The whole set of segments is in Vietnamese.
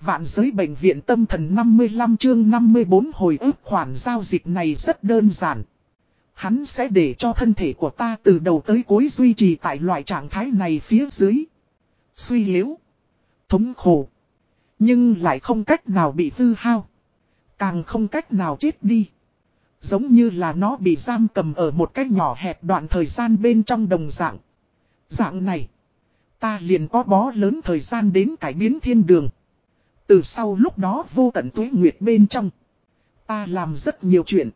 Vạn giới bệnh viện tâm thần 55 chương 54 hồi ức khoản giao dịch này rất đơn giản. Hắn sẽ để cho thân thể của ta từ đầu tới cuối duy trì tại loại trạng thái này phía dưới. Suy yếu. Thống khổ. Nhưng lại không cách nào bị hư hao. Càng không cách nào chết đi. Giống như là nó bị giam cầm ở một cái nhỏ hẹp đoạn thời gian bên trong đồng dạng. Dạng này. Ta liền có bó lớn thời gian đến cải biến thiên đường. Từ sau lúc đó vô tận tuế nguyệt bên trong. Ta làm rất nhiều chuyện.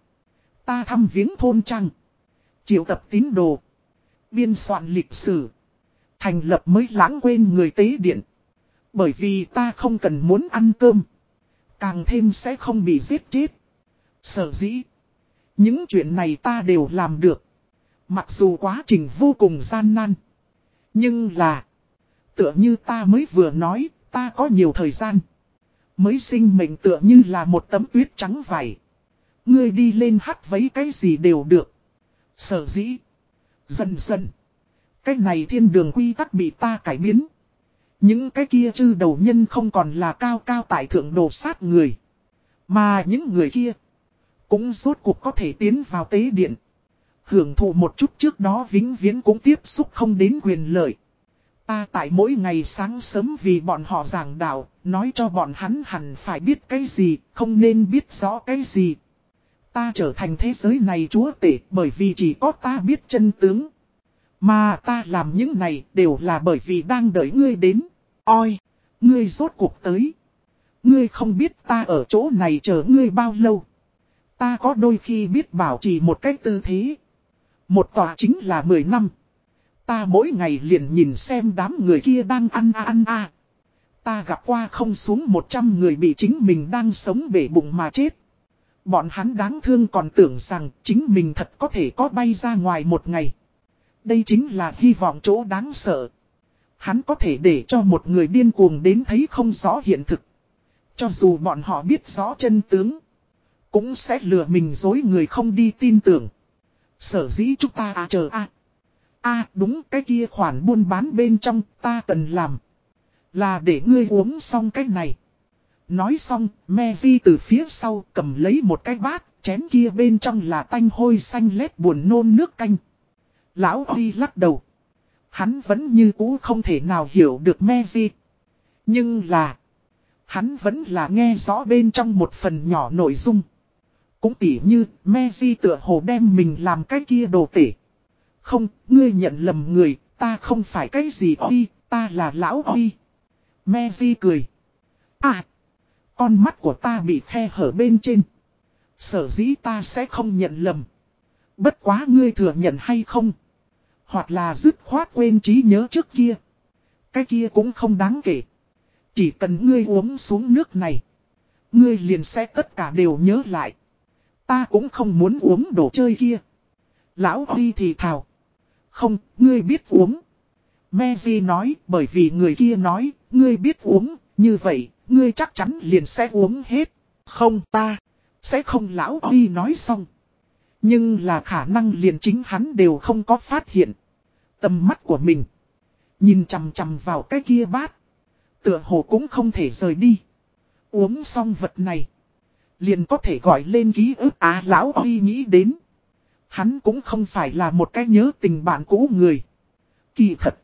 Ta thăm viếng thôn trăng. Triệu tập tín đồ. Biên soạn lịch sử. Thành lập mới lãng quên người tế điện. Bởi vì ta không cần muốn ăn cơm. Càng thêm sẽ không bị giết chết. Sở dĩ. Những chuyện này ta đều làm được. Mặc dù quá trình vô cùng gian nan. Nhưng là. Tựa như ta mới vừa nói, ta có nhiều thời gian. Mới sinh mệnh tựa như là một tấm tuyết trắng vải. Ngươi đi lên hắt vấy cái gì đều được. Sở dĩ. Dần dần. Cái này thiên đường quy tắc bị ta cải biến. Những cái kia chư đầu nhân không còn là cao cao tại thượng đồ sát người. Mà những người kia. Cũng rốt cuộc có thể tiến vào tế điện. Hưởng thụ một chút trước đó vĩnh viễn cũng tiếp xúc không đến quyền lợi. Ta tại mỗi ngày sáng sớm vì bọn họ giảng đạo, nói cho bọn hắn hẳn phải biết cái gì, không nên biết rõ cái gì. Ta trở thành thế giới này chúa tể bởi vì chỉ có ta biết chân tướng. Mà ta làm những này đều là bởi vì đang đợi ngươi đến. Oi, ngươi rốt cuộc tới. Ngươi không biết ta ở chỗ này chờ ngươi bao lâu. Ta có đôi khi biết bảo trì một cách tư thế. Một tòa chính là 10 năm. Ta mỗi ngày liền nhìn xem đám người kia đang ăn a ăn a. Ta gặp qua không xuống 100 người bị chính mình đang sống bể bụng mà chết. Bọn hắn đáng thương còn tưởng rằng chính mình thật có thể có bay ra ngoài một ngày. Đây chính là hy vọng chỗ đáng sợ. Hắn có thể để cho một người điên cuồng đến thấy không rõ hiện thực. Cho dù bọn họ biết rõ chân tướng. Cũng sẽ lừa mình dối người không đi tin tưởng. Sở dĩ chúng ta à chờ à a đúng cái kia khoản buôn bán bên trong ta cần làm. Là để ngươi uống xong cái này. Nói xong, Mevi từ phía sau cầm lấy một cái bát, chén kia bên trong là tanh hôi xanh lét buồn nôn nước canh. Lão Huy lắc đầu. Hắn vẫn như cũ không thể nào hiểu được Mevi. Nhưng là, hắn vẫn là nghe rõ bên trong một phần nhỏ nội dung. Cũng tỉ như, Mevi tựa hồ đem mình làm cái kia đồ tể. Không, ngươi nhận lầm người, ta không phải cái gì oi, ta là lão Huy. Mezi cười. À, con mắt của ta bị khe hở bên trên. Sở dĩ ta sẽ không nhận lầm. Bất quá ngươi thừa nhận hay không? Hoặc là dứt khoát quên trí nhớ trước kia. Cái kia cũng không đáng kể. Chỉ cần ngươi uống xuống nước này. Ngươi liền sẽ tất cả đều nhớ lại. Ta cũng không muốn uống đồ chơi kia. Lão Huy thì thào. Không, ngươi biết uống. Mevi nói, bởi vì người kia nói, ngươi biết uống, như vậy, ngươi chắc chắn liền sẽ uống hết. Không ta, sẽ không lão đi nói xong. Nhưng là khả năng liền chính hắn đều không có phát hiện. Tầm mắt của mình. Nhìn chằm chằm vào cái kia bát. Tựa hồ cũng không thể rời đi. Uống xong vật này. Liền có thể gọi lên ký ức á lão đi nghĩ đến. Hắn cũng không phải là một cái nhớ tình bạn cũ người. Kỳ thật.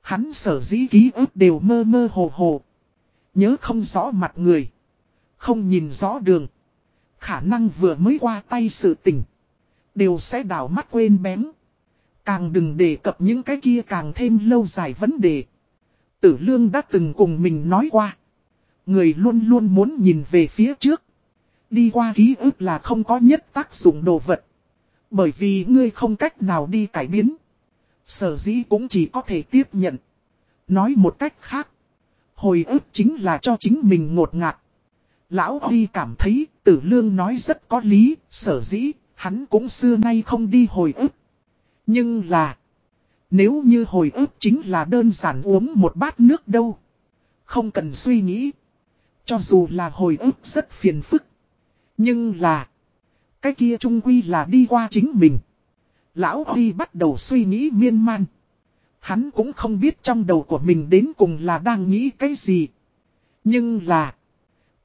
Hắn sở dĩ ký ức đều mơ mơ hồ hồ. Nhớ không rõ mặt người. Không nhìn rõ đường. Khả năng vừa mới qua tay sự tình. Đều sẽ đảo mắt quên bén. Càng đừng đề cập những cái kia càng thêm lâu dài vấn đề. Tử lương đã từng cùng mình nói qua. Người luôn luôn muốn nhìn về phía trước. Đi qua ký ức là không có nhất tác dụng đồ vật. Bởi vì ngươi không cách nào đi cải biến. Sở dĩ cũng chỉ có thể tiếp nhận. Nói một cách khác. Hồi ức chính là cho chính mình ngột ngạt. Lão Huy cảm thấy tử lương nói rất có lý, sở dĩ, hắn cũng xưa nay không đi hồi ức. Nhưng là, nếu như hồi ức chính là đơn giản uống một bát nước đâu. Không cần suy nghĩ. Cho dù là hồi ức rất phiền phức. Nhưng là, cái kia trung quy là đi qua chính mình. Lão Huy bắt đầu suy nghĩ miên man. Hắn cũng không biết trong đầu của mình đến cùng là đang nghĩ cái gì. Nhưng là,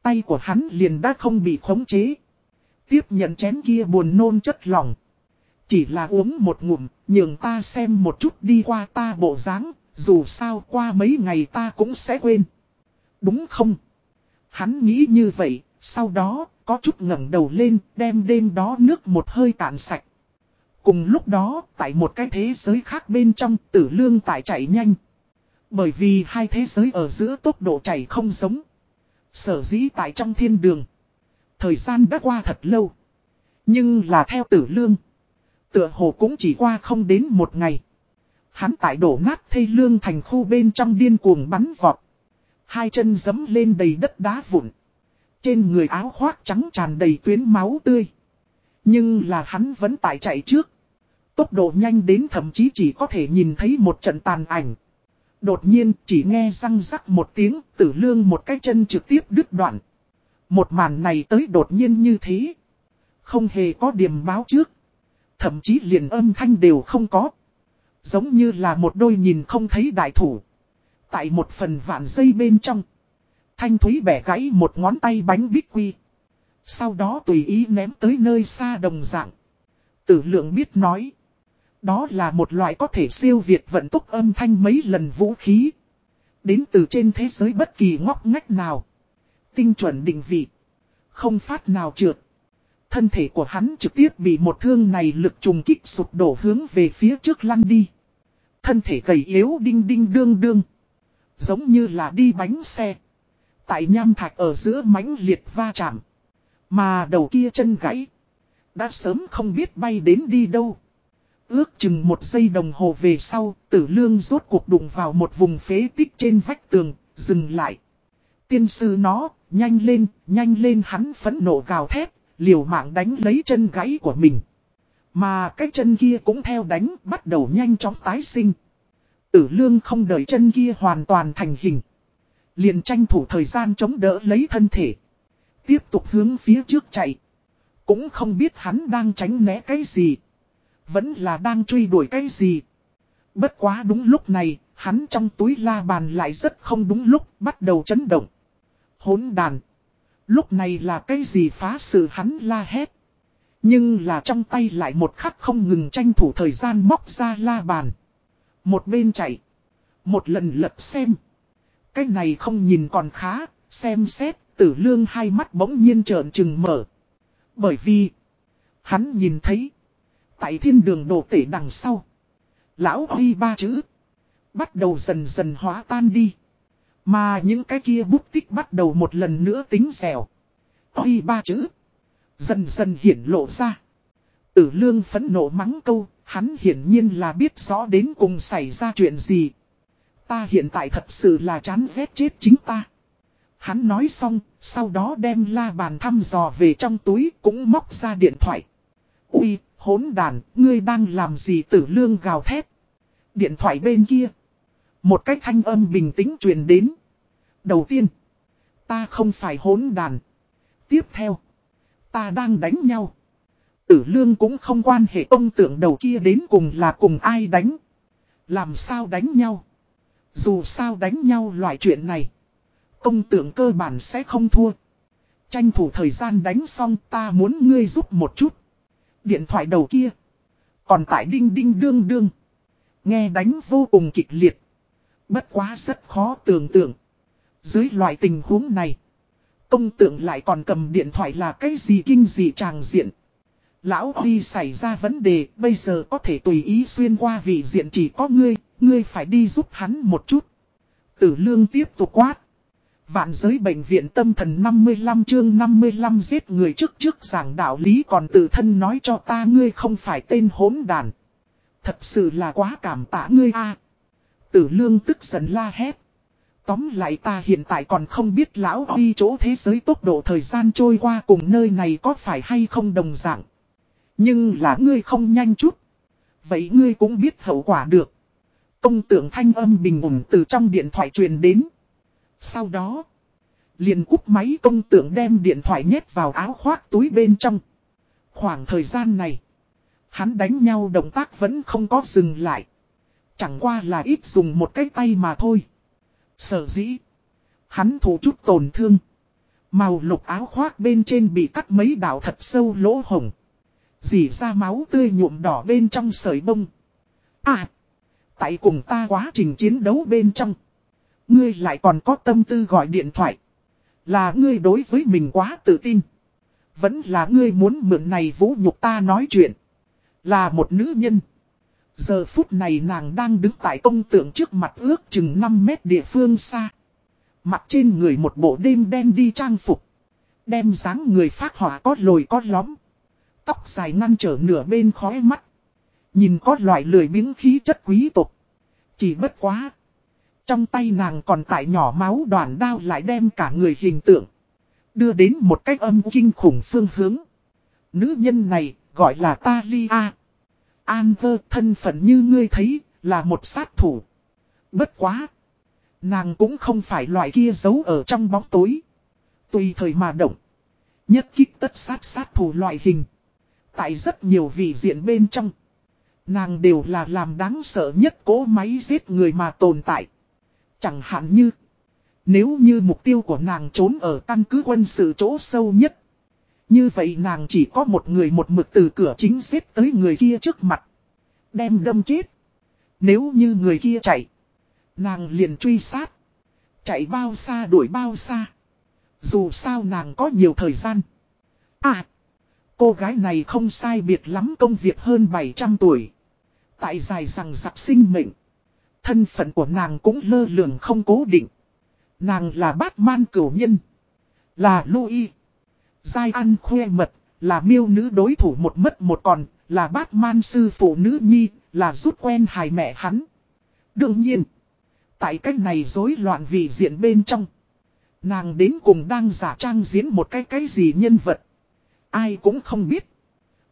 tay của hắn liền đã không bị khống chế. Tiếp nhận chén kia buồn nôn chất lòng. Chỉ là uống một ngụm, nhường ta xem một chút đi qua ta bộ dáng, dù sao qua mấy ngày ta cũng sẽ quên. Đúng không? Hắn nghĩ như vậy, sau đó, có chút ngẩng đầu lên, đem đêm đó nước một hơi cạn sạch. Cùng lúc đó, tại một cái thế giới khác bên trong, tử lương tại chạy nhanh. Bởi vì hai thế giới ở giữa tốc độ chạy không giống. Sở dĩ tại trong thiên đường. Thời gian đã qua thật lâu. Nhưng là theo tử lương. Tựa hồ cũng chỉ qua không đến một ngày. Hắn tại đổ nát thây lương thành khu bên trong điên cuồng bắn vọt. Hai chân dấm lên đầy đất đá vụn. Trên người áo khoác trắng tràn đầy tuyến máu tươi. Nhưng là hắn vẫn tại chạy trước. Tốc độ nhanh đến thậm chí chỉ có thể nhìn thấy một trận tàn ảnh. Đột nhiên chỉ nghe răng rắc một tiếng, tử lương một cái chân trực tiếp đứt đoạn. Một màn này tới đột nhiên như thế. Không hề có điểm báo trước. Thậm chí liền âm thanh đều không có. Giống như là một đôi nhìn không thấy đại thủ. Tại một phần vạn dây bên trong. Thanh Thúy bẻ gãy một ngón tay bánh bích quy. Sau đó tùy ý ném tới nơi xa đồng dạng. Tử lượng biết nói. Đó là một loại có thể siêu việt vận tốc âm thanh mấy lần vũ khí. Đến từ trên thế giới bất kỳ ngóc ngách nào. Tinh chuẩn định vị. Không phát nào trượt. Thân thể của hắn trực tiếp bị một thương này lực trùng kích sụp đổ hướng về phía trước lăn đi. Thân thể gầy yếu đinh đinh đương đương. Giống như là đi bánh xe. Tại nham thạch ở giữa mãnh liệt va chạm. Mà đầu kia chân gãy. Đã sớm không biết bay đến đi đâu. Ước chừng một giây đồng hồ về sau, tử lương rốt cuộc đụng vào một vùng phế tích trên vách tường, dừng lại. Tiên sư nó, nhanh lên, nhanh lên hắn phẫn nộ gào thét, liều mạng đánh lấy chân gãy của mình. Mà cái chân kia cũng theo đánh, bắt đầu nhanh chóng tái sinh. Tử lương không đợi chân kia hoàn toàn thành hình. Liền tranh thủ thời gian chống đỡ lấy thân thể. Tiếp tục hướng phía trước chạy. Cũng không biết hắn đang tránh né cái gì. Vẫn là đang truy đuổi cái gì. Bất quá đúng lúc này, hắn trong túi la bàn lại rất không đúng lúc, bắt đầu chấn động. Hốn đàn. Lúc này là cái gì phá sự hắn la hét. Nhưng là trong tay lại một khắc không ngừng tranh thủ thời gian móc ra la bàn. Một bên chạy. Một lần lật xem. Cái này không nhìn còn khá, xem xét, tử lương hai mắt bỗng nhiên trợn trừng mở. Bởi vì, hắn nhìn thấy, tại thiên đường đổ tể đằng sau, lão huy ba chữ, bắt đầu dần dần hóa tan đi. Mà những cái kia bút tích bắt đầu một lần nữa tính dẻo. Huy ba chữ, dần dần hiển lộ ra. Tử lương phẫn nộ mắng câu, hắn hiển nhiên là biết rõ đến cùng xảy ra chuyện gì. Ta hiện tại thật sự là chán ghét chết chính ta. Hắn nói xong, sau đó đem la bàn thăm dò về trong túi cũng móc ra điện thoại. Ui, hốn đàn, ngươi đang làm gì tử lương gào thét. Điện thoại bên kia. Một cách thanh âm bình tĩnh truyền đến. Đầu tiên, ta không phải hốn đàn. Tiếp theo, ta đang đánh nhau. Tử lương cũng không quan hệ ông tưởng đầu kia đến cùng là cùng ai đánh. Làm sao đánh nhau. Dù sao đánh nhau loại chuyện này. Công tượng cơ bản sẽ không thua. Tranh thủ thời gian đánh xong ta muốn ngươi giúp một chút. Điện thoại đầu kia. Còn tại đinh đinh đương đương. Nghe đánh vô cùng kịch liệt. Bất quá rất khó tưởng tượng. Dưới loại tình huống này. Công tượng lại còn cầm điện thoại là cái gì kinh gì tràng diện. Lão Huy xảy ra vấn đề, bây giờ có thể tùy ý xuyên qua vị diện chỉ có ngươi, ngươi phải đi giúp hắn một chút. Tử lương tiếp tục quát. Vạn giới bệnh viện tâm thần 55 chương 55 giết người trước trước giảng đạo lý còn tự thân nói cho ta ngươi không phải tên hỗn đàn. Thật sự là quá cảm tạ ngươi a. Tử lương tức giận la hét. Tóm lại ta hiện tại còn không biết lão đi chỗ thế giới tốc độ thời gian trôi qua cùng nơi này có phải hay không đồng dạng. Nhưng là ngươi không nhanh chút. Vậy ngươi cũng biết hậu quả được. Công tượng thanh âm bình ổn từ trong điện thoại truyền đến. Sau đó, liền cúp máy công tượng đem điện thoại nhét vào áo khoác túi bên trong. Khoảng thời gian này, hắn đánh nhau động tác vẫn không có dừng lại. Chẳng qua là ít dùng một cái tay mà thôi. Sở dĩ, Hắn thủ chút tổn thương. Màu lục áo khoác bên trên bị cắt mấy đạo thật sâu lỗ hồng. Dì ra máu tươi nhuộm đỏ bên trong sợi bông. À! Tại cùng ta quá trình chiến đấu bên trong. Ngươi lại còn có tâm tư gọi điện thoại. Là ngươi đối với mình quá tự tin. Vẫn là ngươi muốn mượn này vũ nhục ta nói chuyện. Là một nữ nhân. Giờ phút này nàng đang đứng tại công tượng trước mặt ước chừng 5 mét địa phương xa. Mặt trên người một bộ đêm đen đi trang phục. Đem dáng người phát họa có lồi có lõm. Tóc dài ngăn trở nửa bên khóe mắt. Nhìn có loại lười miếng khí chất quý tộc. Chỉ bất quá. Trong tay nàng còn tại nhỏ máu đoàn đao lại đem cả người hình tượng. Đưa đến một cách âm kinh khủng phương hướng. Nữ nhân này gọi là Talia. An vơ thân phận như ngươi thấy là một sát thủ. Bất quá. Nàng cũng không phải loại kia giấu ở trong bóng tối. Tùy thời mà động. Nhất kích tất sát sát thủ loại hình. Tại rất nhiều vị diện bên trong. Nàng đều là làm đáng sợ nhất cố máy giết người mà tồn tại. Chẳng hạn như. Nếu như mục tiêu của nàng trốn ở căn cứ quân sự chỗ sâu nhất. Như vậy nàng chỉ có một người một mực từ cửa chính xếp tới người kia trước mặt. Đem đâm chết. Nếu như người kia chạy. Nàng liền truy sát. Chạy bao xa đuổi bao xa. Dù sao nàng có nhiều thời gian. À. Cô gái này không sai biệt lắm công việc hơn 700 tuổi. Tại dài rằng giặc sinh mệnh. Thân phận của nàng cũng lơ lường không cố định. Nàng là Batman cửu nhân. Là Louis. Giai ăn khoe mật. Là miêu nữ đối thủ một mất một còn. Là Batman sư phụ nữ nhi. Là rút quen hài mẹ hắn. Đương nhiên. Tại cách này rối loạn vì diện bên trong. Nàng đến cùng đang giả trang diễn một cái cái gì nhân vật. Ai cũng không biết.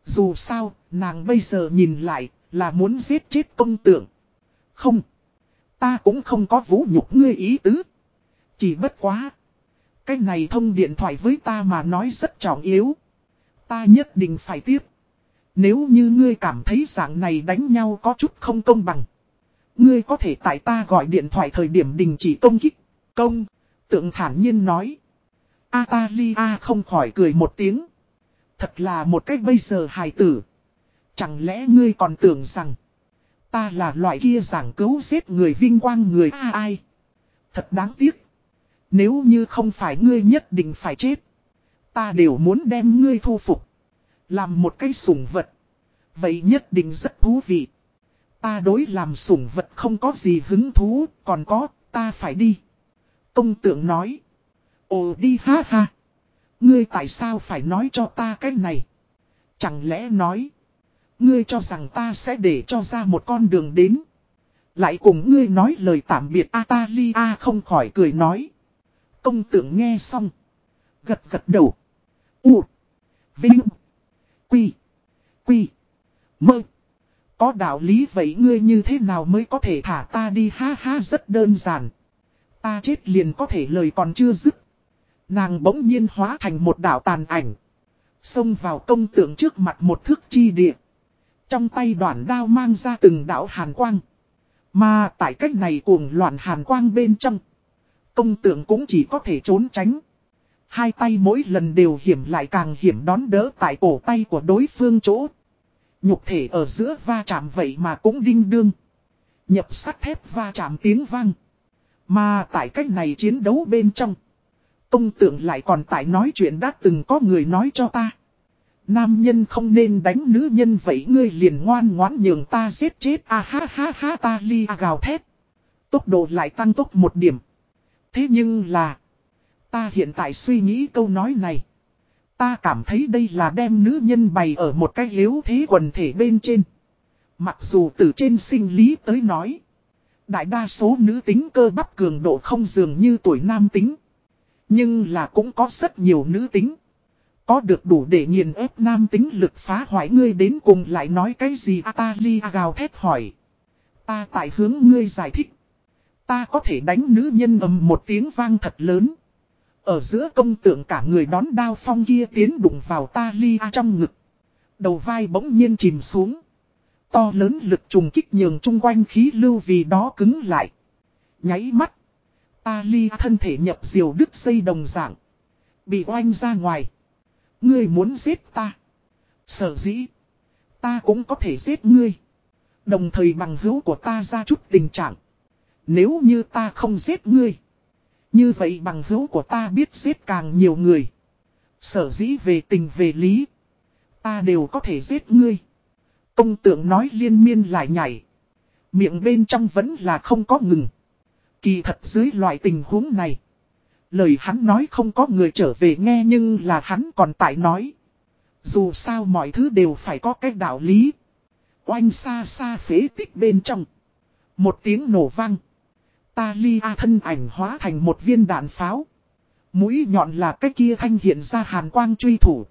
Dù sao, nàng bây giờ nhìn lại, là muốn giết chết công tượng. Không. Ta cũng không có vũ nhục ngươi ý tứ. Chỉ bất quá. Cái này thông điện thoại với ta mà nói rất trọng yếu. Ta nhất định phải tiếp. Nếu như ngươi cảm thấy dạng này đánh nhau có chút không công bằng. Ngươi có thể tại ta gọi điện thoại thời điểm đình chỉ công kích. Công. Tượng thản nhiên nói. Atalia không khỏi cười một tiếng. Thật là một cách bây giờ hài tử. Chẳng lẽ ngươi còn tưởng rằng. Ta là loại kia giảng cứu giết người vinh quang người a ai. Thật đáng tiếc. Nếu như không phải ngươi nhất định phải chết. Ta đều muốn đem ngươi thu phục. Làm một cái sủng vật. Vậy nhất định rất thú vị. Ta đối làm sủng vật không có gì hứng thú, còn có, ta phải đi. Công tượng nói. Ồ đi ha ha. Ngươi tại sao phải nói cho ta cái này? Chẳng lẽ nói. Ngươi cho rằng ta sẽ để cho ra một con đường đến. Lại cùng ngươi nói lời tạm biệt, Atalia không khỏi cười nói. Công tượng nghe xong. Gật gật đầu. U. Vinh. Quy. Quy. Mơ. Có đạo lý vậy ngươi như thế nào mới có thể thả ta đi ha ha, rất đơn giản. Ta chết liền có thể lời còn chưa dứt. Nàng bỗng nhiên hóa thành một đảo tàn ảnh. Xông vào công tượng trước mặt một thước chi địa. Trong tay đoạn đao mang ra từng đảo hàn quang. Mà tại cách này cuồng loạn hàn quang bên trong. Công tượng cũng chỉ có thể trốn tránh. Hai tay mỗi lần đều hiểm lại càng hiểm đón đỡ tại cổ tay của đối phương chỗ. Nhục thể ở giữa va chạm vậy mà cũng đinh đương. Nhập sắt thép va chạm tiếng vang. Mà tại cách này chiến đấu bên trong. Công tượng lại còn tại nói chuyện đã từng có người nói cho ta. Nam nhân không nên đánh nữ nhân vậy ngươi liền ngoan ngoãn nhường ta giết chết a ha ha ha ta li gào thét. Tốc độ lại tăng tốc một điểm. Thế nhưng là. Ta hiện tại suy nghĩ câu nói này. Ta cảm thấy đây là đem nữ nhân bày ở một cái yếu thế quần thể bên trên. Mặc dù từ trên sinh lý tới nói. Đại đa số nữ tính cơ bắp cường độ không dường như tuổi nam tính. Nhưng là cũng có rất nhiều nữ tính. Có được đủ để nghiền ép nam tính lực phá hoại ngươi đến cùng lại nói cái gì Atalia gào thét hỏi. Ta tại hướng ngươi giải thích. Ta có thể đánh nữ nhân ầm một tiếng vang thật lớn. Ở giữa công tượng cả người đón đao phong kia tiến đụng vào ta Talia trong ngực. Đầu vai bỗng nhiên chìm xuống. To lớn lực trùng kích nhường chung quanh khí lưu vì đó cứng lại. Nháy mắt. Ta li thân thể nhập diều đứt xây đồng dạng. Bị oanh ra ngoài. Ngươi muốn giết ta. Sở dĩ. Ta cũng có thể giết ngươi. Đồng thời bằng hữu của ta ra chút tình trạng. Nếu như ta không giết ngươi. Như vậy bằng hữu của ta biết giết càng nhiều người. Sở dĩ về tình về lý. Ta đều có thể giết ngươi. Công tượng nói liên miên lại nhảy. Miệng bên trong vẫn là không có ngừng. Kỳ thật dưới loại tình huống này. Lời hắn nói không có người trở về nghe nhưng là hắn còn tại nói. Dù sao mọi thứ đều phải có cái đạo lý. Oanh xa xa phế tích bên trong. Một tiếng nổ vang. Ta ly a thân ảnh hóa thành một viên đạn pháo. Mũi nhọn là cái kia thanh hiện ra hàn quang truy thủ.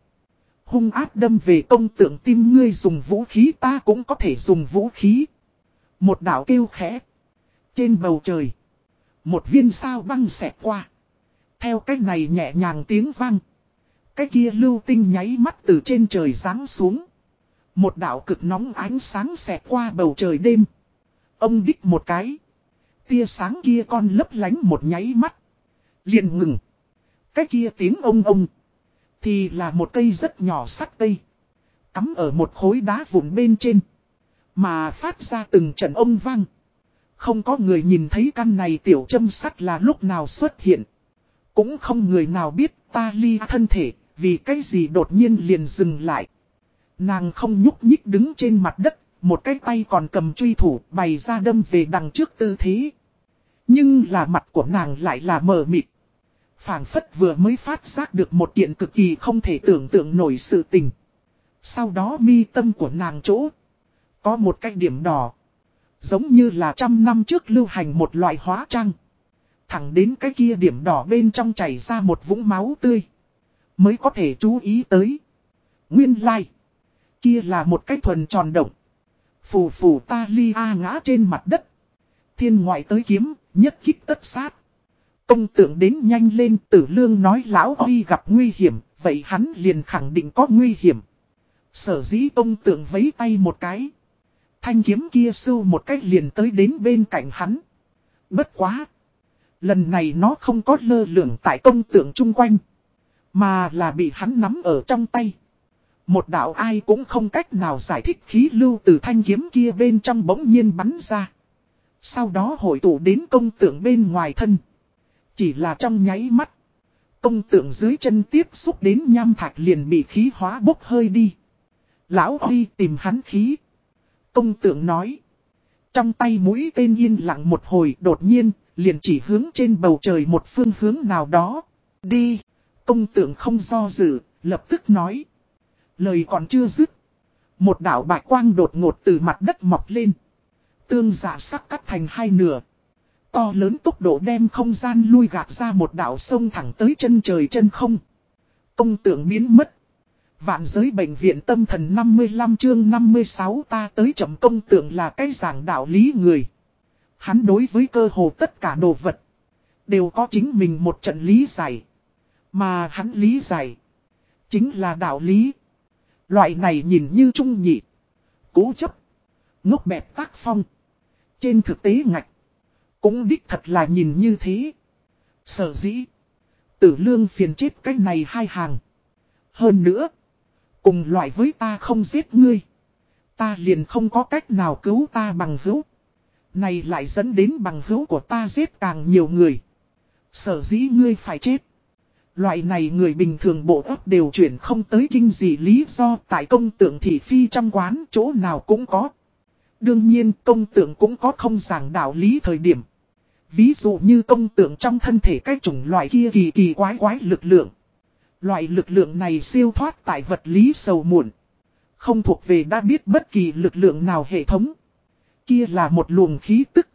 Hung áp đâm về công tượng tim ngươi dùng vũ khí ta cũng có thể dùng vũ khí. Một đảo kêu khẽ. Trên bầu trời. Một viên sao băng xẹt qua. Theo cách này nhẹ nhàng tiếng vang. Cái kia lưu tinh nháy mắt từ trên trời giáng xuống. Một đảo cực nóng ánh sáng xẹt qua bầu trời đêm. Ông đích một cái. Tia sáng kia con lấp lánh một nháy mắt. liền ngừng. Cái kia tiếng ông ông. Thì là một cây rất nhỏ sắt cây. Cắm ở một khối đá vụn bên trên. Mà phát ra từng trận ông vang. Không có người nhìn thấy căn này tiểu châm sắt là lúc nào xuất hiện. Cũng không người nào biết ta ly thân thể, vì cái gì đột nhiên liền dừng lại. Nàng không nhúc nhích đứng trên mặt đất, một cái tay còn cầm truy thủ bày ra đâm về đằng trước tư thế. Nhưng là mặt của nàng lại là mờ mịt. phảng phất vừa mới phát giác được một kiện cực kỳ không thể tưởng tượng nổi sự tình. Sau đó mi tâm của nàng chỗ. Có một cái điểm đỏ. Giống như là trăm năm trước lưu hành một loại hóa trang. Thẳng đến cái kia điểm đỏ bên trong chảy ra một vũng máu tươi. Mới có thể chú ý tới. Nguyên lai. Like. Kia là một cái thuần tròn động. Phù phù ta ly a ngã trên mặt đất. Thiên ngoại tới kiếm, nhất kích tất sát. Công tượng đến nhanh lên tử lương nói lão huy gặp nguy hiểm, vậy hắn liền khẳng định có nguy hiểm. Sở dĩ công tượng vấy tay một cái. Thanh kiếm kia sưu một cách liền tới đến bên cạnh hắn. Bất quá. Lần này nó không có lơ lửng tại công tượng chung quanh. Mà là bị hắn nắm ở trong tay. Một đạo ai cũng không cách nào giải thích khí lưu từ thanh kiếm kia bên trong bỗng nhiên bắn ra. Sau đó hội tụ đến công tượng bên ngoài thân. Chỉ là trong nháy mắt. Công tượng dưới chân tiếp xúc đến nham thạch liền bị khí hóa bốc hơi đi. Lão Huy tìm hắn khí. Công tượng nói. Trong tay mũi tên yên lặng một hồi đột nhiên, liền chỉ hướng trên bầu trời một phương hướng nào đó. Đi. Công tượng không do dự, lập tức nói. Lời còn chưa dứt. Một đảo bạch quang đột ngột từ mặt đất mọc lên. Tương giả sắc cắt thành hai nửa. To lớn tốc độ đem không gian lui gạt ra một đảo sông thẳng tới chân trời chân không. Công tượng biến mất. Vạn giới bệnh viện tâm thần 55 chương 56 ta tới chậm công tượng là cái giảng đạo lý người. Hắn đối với cơ hồ tất cả đồ vật. Đều có chính mình một trận lý giải. Mà hắn lý giải. Chính là đạo lý. Loại này nhìn như trung nhị. Cố chấp. Ngốc bẹp tác phong. Trên thực tế ngạch. Cũng đích thật là nhìn như thế. Sở dĩ. Tử lương phiền chết cái này hai hàng. Hơn nữa. Cùng loại với ta không giết ngươi. Ta liền không có cách nào cứu ta bằng hữu. Này lại dẫn đến bằng hữu của ta giết càng nhiều người. Sở dĩ ngươi phải chết. Loại này người bình thường bộ ấp đều chuyển không tới kinh gì lý do tại công tượng thị phi trong quán chỗ nào cũng có. Đương nhiên, công tượng cũng có không giảng đạo lý thời điểm. Ví dụ như công tượng trong thân thể cái chủng loại kia kỳ kỳ quái quái lực lượng. Loại lực lượng này siêu thoát tại vật lý sầu muộn. Không thuộc về đã biết bất kỳ lực lượng nào hệ thống. Kia là một luồng khí tức.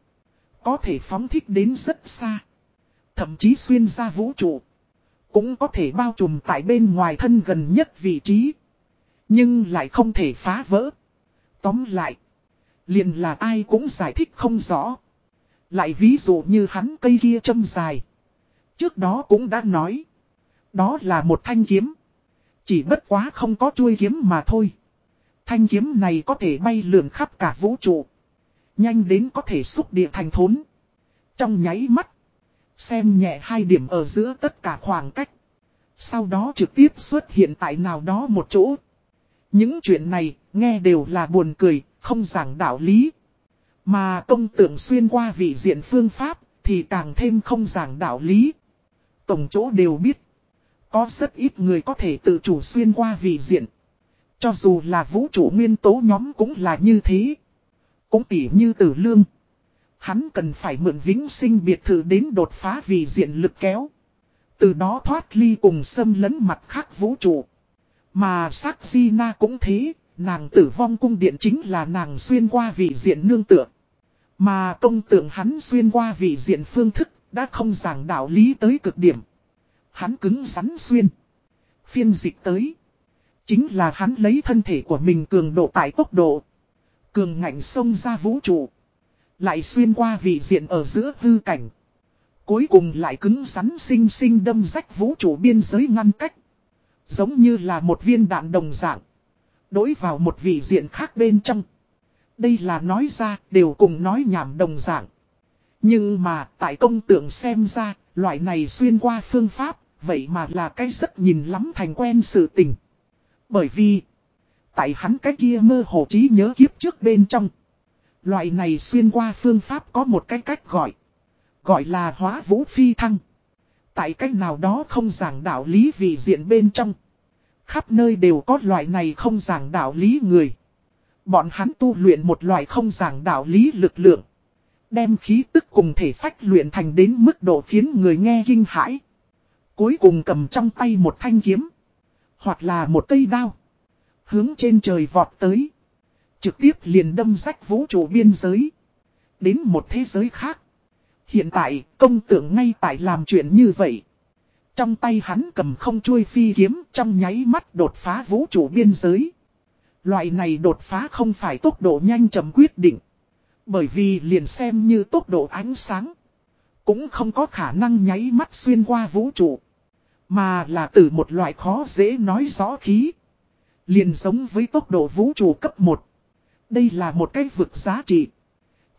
Có thể phóng thích đến rất xa. Thậm chí xuyên ra vũ trụ. Cũng có thể bao trùm tại bên ngoài thân gần nhất vị trí. Nhưng lại không thể phá vỡ. Tóm lại. Liền là ai cũng giải thích không rõ. Lại ví dụ như hắn cây kia châm dài. Trước đó cũng đã nói. Đó là một thanh kiếm. Chỉ bất quá không có chuôi kiếm mà thôi. Thanh kiếm này có thể bay lượn khắp cả vũ trụ. Nhanh đến có thể xúc địa thành thốn. Trong nháy mắt. Xem nhẹ hai điểm ở giữa tất cả khoảng cách. Sau đó trực tiếp xuất hiện tại nào đó một chỗ. Những chuyện này, nghe đều là buồn cười, không giảng đạo lý. Mà công tượng xuyên qua vị diện phương pháp, thì càng thêm không giảng đạo lý. Tổng chỗ đều biết. Có rất ít người có thể tự chủ xuyên qua vị diện. Cho dù là vũ trụ nguyên tố nhóm cũng là như thế. Cũng tỉ như tử lương. Hắn cần phải mượn vĩnh sinh biệt thự đến đột phá vì diện lực kéo. Từ đó thoát ly cùng xâm lấn mặt khác vũ trụ. Mà sắc di na cũng thế, nàng tử vong cung điện chính là nàng xuyên qua vị diện nương tựa. Mà công tượng hắn xuyên qua vị diện phương thức, đã không giảng đạo lý tới cực điểm. Hắn cứng rắn xuyên. Phiên dịch tới. Chính là hắn lấy thân thể của mình cường độ tại tốc độ. Cường ngạnh xông ra vũ trụ. Lại xuyên qua vị diện ở giữa hư cảnh. Cuối cùng lại cứng rắn sinh sinh đâm rách vũ trụ biên giới ngăn cách. Giống như là một viên đạn đồng dạng. Đối vào một vị diện khác bên trong. Đây là nói ra đều cùng nói nhảm đồng dạng. Nhưng mà tại công tượng xem ra, loại này xuyên qua phương pháp, vậy mà là cái rất nhìn lắm thành quen sự tình. Bởi vì, tại hắn cái kia mơ hồ trí nhớ kiếp trước bên trong. Loại này xuyên qua phương pháp có một cái cách gọi. Gọi là hóa vũ phi thăng. Tại cách nào đó không giảng đạo lý vì diện bên trong. Khắp nơi đều có loại này không giảng đạo lý người. Bọn hắn tu luyện một loại không giảng đạo lý lực lượng. Đem khí tức cùng thể phách luyện thành đến mức độ khiến người nghe kinh hãi. Cuối cùng cầm trong tay một thanh kiếm. Hoặc là một cây đao. Hướng trên trời vọt tới. Trực tiếp liền đâm rách vũ trụ biên giới. Đến một thế giới khác. Hiện tại, công tượng ngay tại làm chuyện như vậy. Trong tay hắn cầm không chuôi phi kiếm trong nháy mắt đột phá vũ trụ biên giới. Loại này đột phá không phải tốc độ nhanh chậm quyết định. Bởi vì liền xem như tốc độ ánh sáng. Cũng không có khả năng nháy mắt xuyên qua vũ trụ. Mà là từ một loại khó dễ nói rõ khí. Liền giống với tốc độ vũ trụ cấp 1. Đây là một cái vực giá trị.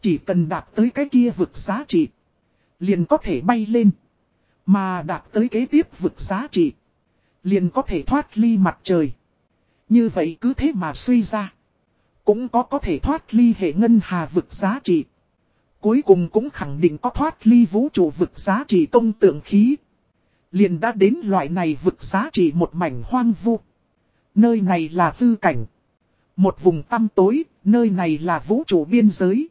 Chỉ cần đạt tới cái kia vực giá trị. Liền có thể bay lên. Mà đạt tới kế tiếp vực giá trị. Liền có thể thoát ly mặt trời. Như vậy cứ thế mà suy ra. Cũng có có thể thoát ly hệ ngân hà vực giá trị. Cuối cùng cũng khẳng định có thoát ly vũ trụ vực giá trị công tượng khí. Liền đã đến loại này vực giá trị một mảnh hoang vu. Nơi này là tư cảnh. Một vùng tăm tối, nơi này là vũ trụ biên giới.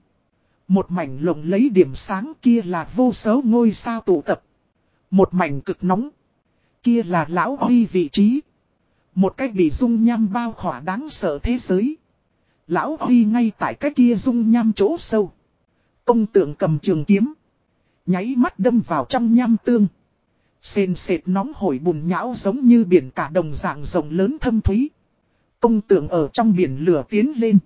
Một mảnh lồng lấy điểm sáng kia là vô số ngôi sao tụ tập. Một mảnh cực nóng. Kia là lão huy vị trí. Một cách bị dung nham bao khỏa đáng sợ thế giới. Lão huy ngay tại cái kia dung nham chỗ sâu. Công tượng cầm trường kiếm. Nháy mắt đâm vào trong nham tương. Xên xệt nóng hổi bùn nhão giống như biển cả đồng dạng rộng lớn thâm thúy. Công tượng ở trong biển lửa tiến lên.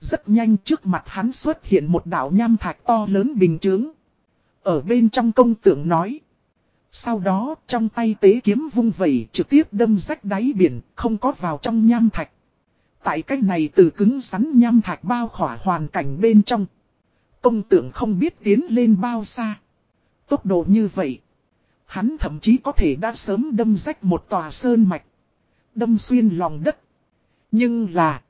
Rất nhanh trước mặt hắn xuất hiện một đảo nham thạch to lớn bình trướng. Ở bên trong công tượng nói. Sau đó trong tay tế kiếm vung vẩy trực tiếp đâm rách đáy biển, không có vào trong nham thạch. Tại cách này từ cứng rắn nham thạch bao khỏa hoàn cảnh bên trong. Công tượng không biết tiến lên bao xa. Tốc độ như vậy. Hắn thậm chí có thể đã sớm đâm rách một tòa sơn mạch. Đâm xuyên lòng đất. Nhưng là.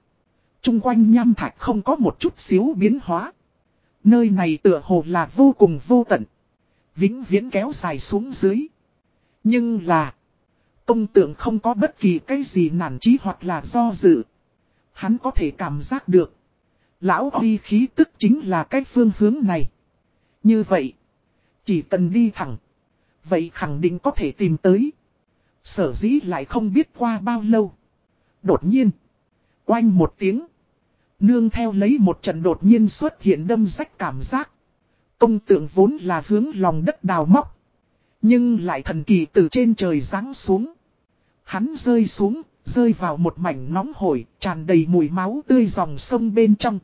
Trung quanh nham thạch không có một chút xíu biến hóa. Nơi này tựa hồ là vô cùng vô tận. Vĩnh viễn kéo dài xuống dưới. Nhưng là. Công tượng không có bất kỳ cái gì nản trí hoặc là do dự. Hắn có thể cảm giác được. Lão huy khí tức chính là cái phương hướng này. Như vậy. Chỉ cần đi thẳng. Vậy khẳng định có thể tìm tới. Sở dĩ lại không biết qua bao lâu. Đột nhiên. Oanh một tiếng. Nương theo lấy một trận đột nhiên xuất hiện đâm rách cảm giác. Công tượng vốn là hướng lòng đất đào móc. Nhưng lại thần kỳ từ trên trời ráng xuống. Hắn rơi xuống, rơi vào một mảnh nóng hổi, tràn đầy mùi máu tươi dòng sông bên trong.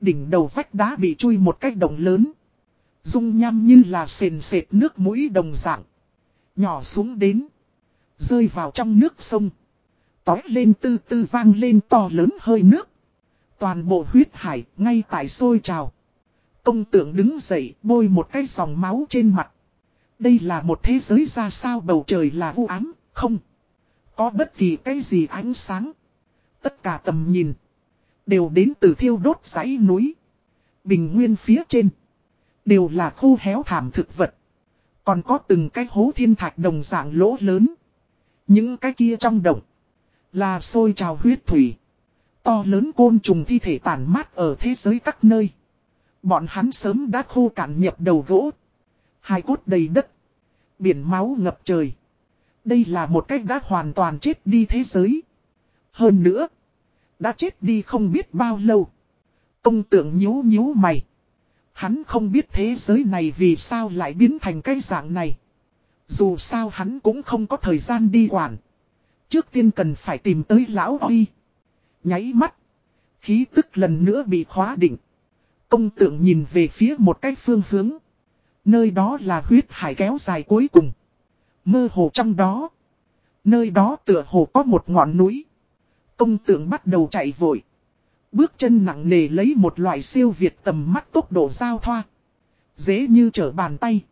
Đỉnh đầu vách đá bị chui một cách đồng lớn. Dung nham như là sền sệt nước mũi đồng dạng. Nhỏ xuống đến. Rơi vào trong nước sông. Tói lên tư tư vang lên to lớn hơi nước. Toàn bộ huyết hải ngay tại sôi trào. Công tượng đứng dậy bôi một cái dòng máu trên mặt. Đây là một thế giới ra sao bầu trời là u ám, không. Có bất kỳ cái gì ánh sáng. Tất cả tầm nhìn. Đều đến từ thiêu đốt dãy núi. Bình nguyên phía trên. Đều là khô héo thảm thực vật. Còn có từng cái hố thiên thạch đồng dạng lỗ lớn. Những cái kia trong động. Là sôi trào huyết thủy. To lớn côn trùng thi thể tàn mát ở thế giới các nơi. Bọn hắn sớm đã khô cạn nhập đầu gỗ. Hai cốt đầy đất. Biển máu ngập trời. Đây là một cách đã hoàn toàn chết đi thế giới. Hơn nữa. Đã chết đi không biết bao lâu. Công tượng nhíu nhíu mày. Hắn không biết thế giới này vì sao lại biến thành cái dạng này. Dù sao hắn cũng không có thời gian đi quản. Trước tiên cần phải tìm tới lão Huy. Nháy mắt. Khí tức lần nữa bị khóa định. Công tượng nhìn về phía một cái phương hướng. Nơi đó là huyết hải kéo dài cuối cùng. Mơ hồ trong đó. Nơi đó tựa hồ có một ngọn núi. Công tượng bắt đầu chạy vội. Bước chân nặng nề lấy một loại siêu việt tầm mắt tốc độ giao thoa. Dễ như trở bàn tay.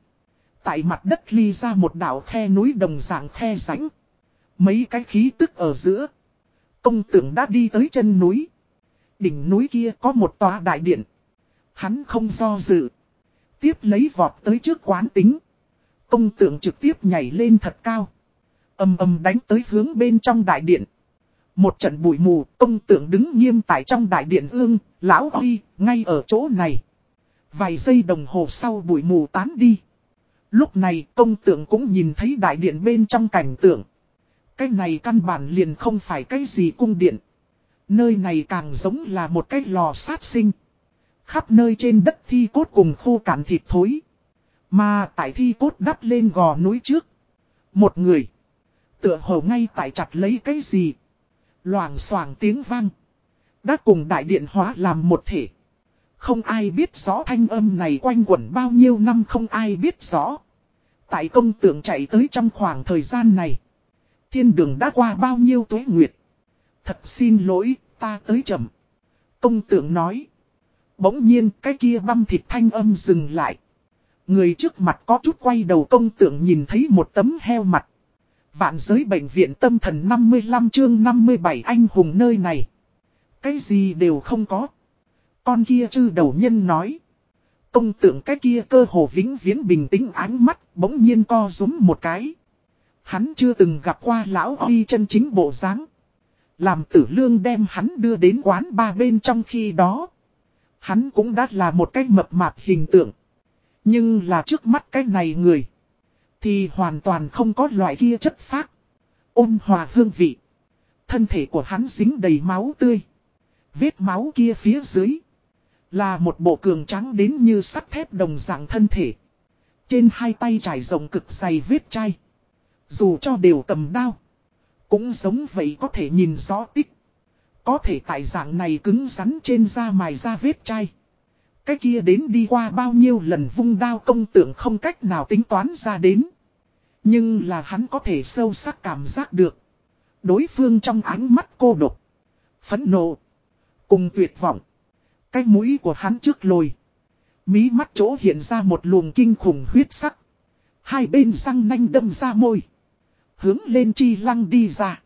Tại mặt đất ly ra một đảo khe núi đồng dạng khe rãnh. Mấy cái khí tức ở giữa. Công tượng đã đi tới chân núi. Đỉnh núi kia có một tòa đại điện. Hắn không do dự. Tiếp lấy vọt tới trước quán tính. Công tượng trực tiếp nhảy lên thật cao. Âm âm đánh tới hướng bên trong đại điện. Một trận bụi mù, công tượng đứng nghiêm tại trong đại điện ương, lão huy, ngay ở chỗ này. Vài giây đồng hồ sau bụi mù tán đi. Lúc này công tượng cũng nhìn thấy đại điện bên trong cảnh tượng. Cái này căn bản liền không phải cái gì cung điện. Nơi này càng giống là một cái lò sát sinh. Khắp nơi trên đất thi cốt cùng khô cạn thịt thối. Mà tại thi cốt đắp lên gò núi trước. Một người. Tựa hồ ngay tại chặt lấy cái gì. Loảng xoảng tiếng vang. Đã cùng đại điện hóa làm một thể. Không ai biết rõ thanh âm này quanh quẩn bao nhiêu năm không ai biết rõ. Tại công tượng chạy tới trong khoảng thời gian này. Thiên đường đã qua bao nhiêu tuế nguyệt. Thật xin lỗi, ta tới chậm. Công tượng nói. Bỗng nhiên cái kia băm thịt thanh âm dừng lại. Người trước mặt có chút quay đầu công tượng nhìn thấy một tấm heo mặt. Vạn giới bệnh viện tâm thần 55 chương 57 anh hùng nơi này. Cái gì đều không có. Con kia chư đầu nhân nói. Công tượng cái kia cơ hồ vĩnh viễn bình tĩnh ánh mắt bỗng nhiên co rúm một cái. Hắn chưa từng gặp qua lão Huy chân chính bộ dáng Làm tử lương đem hắn đưa đến quán ba bên trong khi đó. Hắn cũng đã là một cái mập mạp hình tượng. Nhưng là trước mắt cái này người. Thì hoàn toàn không có loại kia chất phác. Ôn hòa hương vị. Thân thể của hắn dính đầy máu tươi. Vết máu kia phía dưới. Là một bộ cường trắng đến như sắt thép đồng dạng thân thể. Trên hai tay trải rộng cực dày vết chai. Dù cho đều cầm đao. Cũng giống vậy có thể nhìn rõ tích. Có thể tại dạng này cứng rắn trên da mài ra vết chai. Cái kia đến đi qua bao nhiêu lần vung đao công tượng không cách nào tính toán ra đến. Nhưng là hắn có thể sâu sắc cảm giác được. Đối phương trong ánh mắt cô độc. Phấn nộ. Cùng tuyệt vọng. Cái mũi của hắn trước lồi. Mí mắt chỗ hiện ra một luồng kinh khủng huyết sắc. Hai bên răng nanh đâm ra môi. Hướng lên chi lăng đi ra.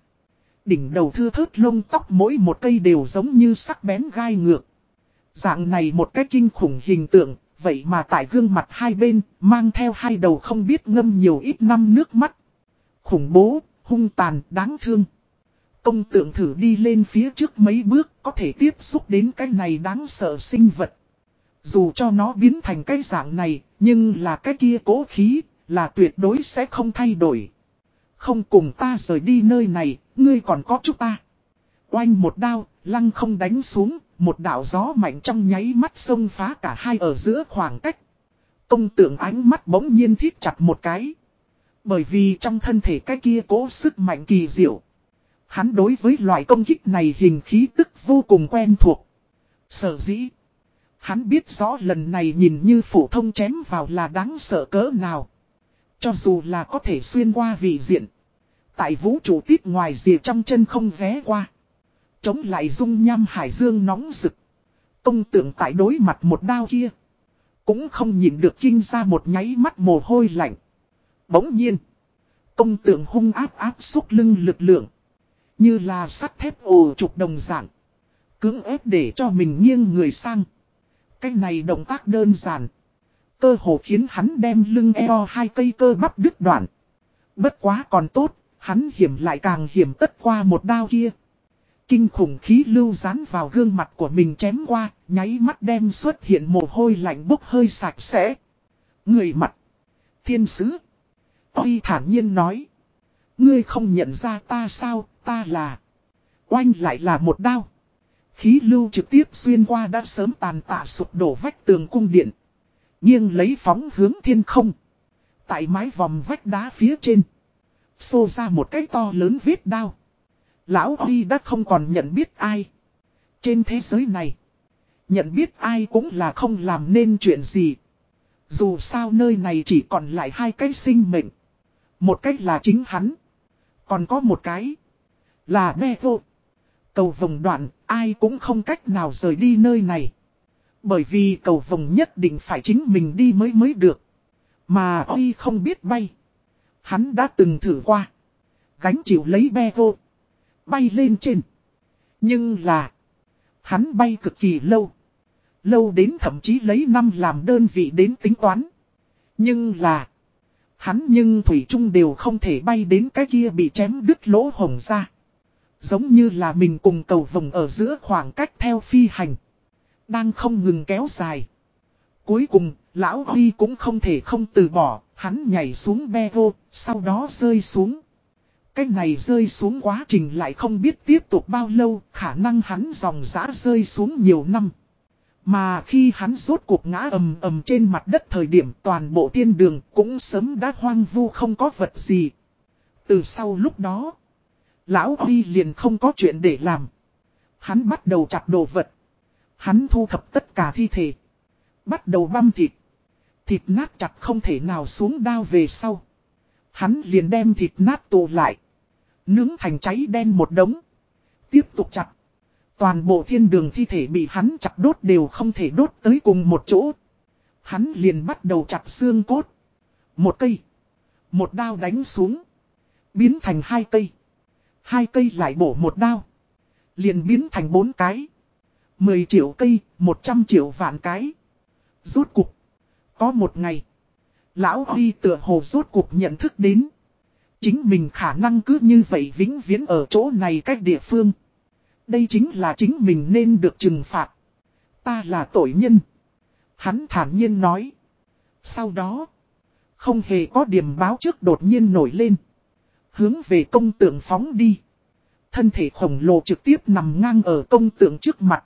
Đỉnh đầu thưa thớt lông tóc mỗi một cây đều giống như sắc bén gai ngược. Dạng này một cái kinh khủng hình tượng, vậy mà tại gương mặt hai bên, mang theo hai đầu không biết ngâm nhiều ít năm nước mắt. Khủng bố, hung tàn, đáng thương. Công tượng thử đi lên phía trước mấy bước, có thể tiếp xúc đến cái này đáng sợ sinh vật. Dù cho nó biến thành cái dạng này, nhưng là cái kia cố khí, là tuyệt đối sẽ không thay đổi. Không cùng ta rời đi nơi này, ngươi còn có chúng ta. Oanh một đao, lăng không đánh xuống, một đạo gió mạnh trong nháy mắt xông phá cả hai ở giữa khoảng cách. Công tượng ánh mắt bỗng nhiên thiết chặt một cái. Bởi vì trong thân thể cái kia cố sức mạnh kỳ diệu. Hắn đối với loại công kích này hình khí tức vô cùng quen thuộc. Sở dĩ. Hắn biết rõ lần này nhìn như phổ thông chém vào là đáng sợ cỡ nào. Cho dù là có thể xuyên qua vị diện. Tại vũ trụ tiết ngoài rìa trong chân không vé qua. Chống lại dung nham hải dương nóng rực. Công tượng tại đối mặt một đao kia. Cũng không nhìn được kinh ra một nháy mắt mồ hôi lạnh. Bỗng nhiên. Công tượng hung áp áp xúc lưng lực lượng. Như là sắt thép ồ trục đồng dạng. Cưỡng ép để cho mình nghiêng người sang. Cái này động tác đơn giản. Cơ hồ khiến hắn đem lưng eo hai cây cơ bắp đứt đoạn. Bất quá còn tốt, hắn hiểm lại càng hiểm tất qua một đao kia. Kinh khủng khí lưu dán vào gương mặt của mình chém qua, nháy mắt đem xuất hiện mồ hôi lạnh bốc hơi sạch sẽ. Người mặt. Thiên sứ. Ôi thản nhiên nói. Ngươi không nhận ra ta sao, ta là. Oanh lại là một đao. Khí lưu trực tiếp xuyên qua đã sớm tàn tạ sụp đổ vách tường cung điện. Nghiêng lấy phóng hướng thiên không. Tại mái vòng vách đá phía trên. Xô ra một cái to lớn vết đao. Lão Huy đã không còn nhận biết ai. Trên thế giới này. Nhận biết ai cũng là không làm nên chuyện gì. Dù sao nơi này chỉ còn lại hai cái sinh mệnh. Một cách là chính hắn. Còn có một cái. Là bè Vô. Cầu vòng đoạn, ai cũng không cách nào rời đi nơi này. Bởi vì cầu vòng nhất định phải chính mình đi mới mới được. Mà Huy không biết bay. Hắn đã từng thử qua. Gánh chịu lấy bè Vô. Bay lên trên. Nhưng là. Hắn bay cực kỳ lâu. Lâu đến thậm chí lấy năm làm đơn vị đến tính toán. Nhưng là. Hắn nhưng Thủy Trung đều không thể bay đến cái kia bị chém đứt lỗ hồng ra. Giống như là mình cùng cầu vồng ở giữa khoảng cách theo phi hành. Đang không ngừng kéo dài. Cuối cùng, Lão Huy cũng không thể không từ bỏ, hắn nhảy xuống be vô, sau đó rơi xuống. Cái này rơi xuống quá trình lại không biết tiếp tục bao lâu, khả năng hắn dòng dã rơi xuống nhiều năm. Mà khi hắn rốt cuộc ngã ầm ầm trên mặt đất thời điểm toàn bộ tiên đường cũng sớm đã hoang vu không có vật gì. Từ sau lúc đó, Lão Huy liền không có chuyện để làm. Hắn bắt đầu chặt đồ vật. Hắn thu thập tất cả thi thể. Bắt đầu băm thịt. Thịt nát chặt không thể nào xuống đao về sau. Hắn liền đem thịt nát tù lại. Nướng thành cháy đen một đống. Tiếp tục chặt. Toàn bộ thiên đường thi thể bị hắn chặt đốt đều không thể đốt tới cùng một chỗ. Hắn liền bắt đầu chặt xương cốt. Một cây. Một đao đánh xuống. Biến thành hai cây. Hai cây lại bổ một đao. Liền biến thành bốn cái. Mười triệu cây, một trăm triệu vạn cái. Rốt cục. Có một ngày. Lão Huy tựa hồ rốt cục nhận thức đến. Chính mình khả năng cứ như vậy vĩnh viễn ở chỗ này cách địa phương. Đây chính là chính mình nên được trừng phạt. Ta là tội nhân. Hắn thản nhiên nói. Sau đó. Không hề có điểm báo trước đột nhiên nổi lên. Hướng về công tượng phóng đi. Thân thể khổng lồ trực tiếp nằm ngang ở công tượng trước mặt.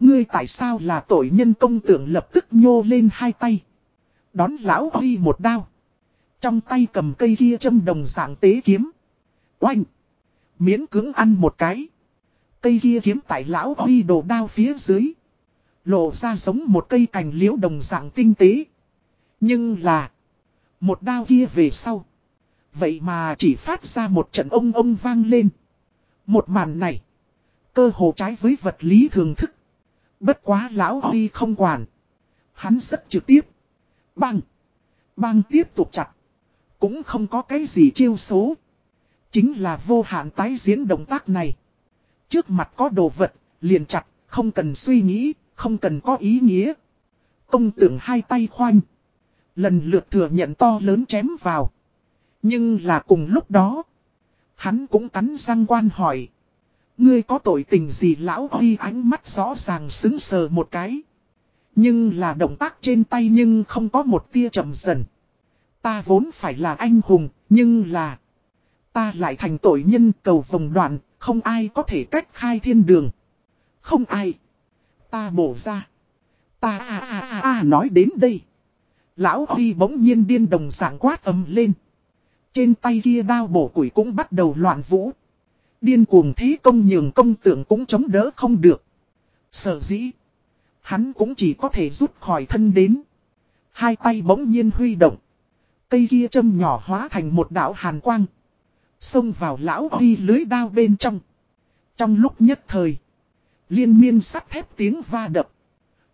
Ngươi tại sao là tội nhân công tượng lập tức nhô lên hai tay. Đón lão Huy một đao. Trong tay cầm cây kia châm đồng dạng tế kiếm. Oanh! Miễn cứng ăn một cái. Cây kia kiếm tại lão Huy đồ đao phía dưới. Lộ ra giống một cây cành liễu đồng dạng tinh tế. Nhưng là... Một đao kia về sau. Vậy mà chỉ phát ra một trận ông ông vang lên. Một màn này. Cơ hồ trái với vật lý thường thức. Bất quá lão Huy không quản. Hắn rất trực tiếp. Bang. Bang tiếp tục chặt. Cũng không có cái gì chiêu số. Chính là vô hạn tái diễn động tác này. Trước mặt có đồ vật, liền chặt, không cần suy nghĩ, không cần có ý nghĩa. Công tưởng hai tay khoanh. Lần lượt thừa nhận to lớn chém vào. Nhưng là cùng lúc đó. Hắn cũng cắn răng quan hỏi. Ngươi có tội tình gì lão huy ánh mắt rõ ràng xứng sờ một cái. Nhưng là động tác trên tay nhưng không có một tia chậm dần. Ta vốn phải là anh hùng, nhưng là... Ta lại thành tội nhân cầu vòng đoạn, không ai có thể cách khai thiên đường. Không ai. Ta bổ ra. Ta à à à à nói đến đây. Lão Huy bỗng nhiên điên đồng sảng quát ầm lên. Trên tay kia đao bổ quỷ cũng bắt đầu loạn vũ. Điên cuồng thế công nhường công tượng cũng chống đỡ không được. Sở dĩ. Hắn cũng chỉ có thể rút khỏi thân đến. Hai tay bỗng nhiên huy động. Cây kia châm nhỏ hóa thành một đảo hàn quang. Xông vào lão huy lưới đao bên trong. Trong lúc nhất thời. Liên miên sắt thép tiếng va đập.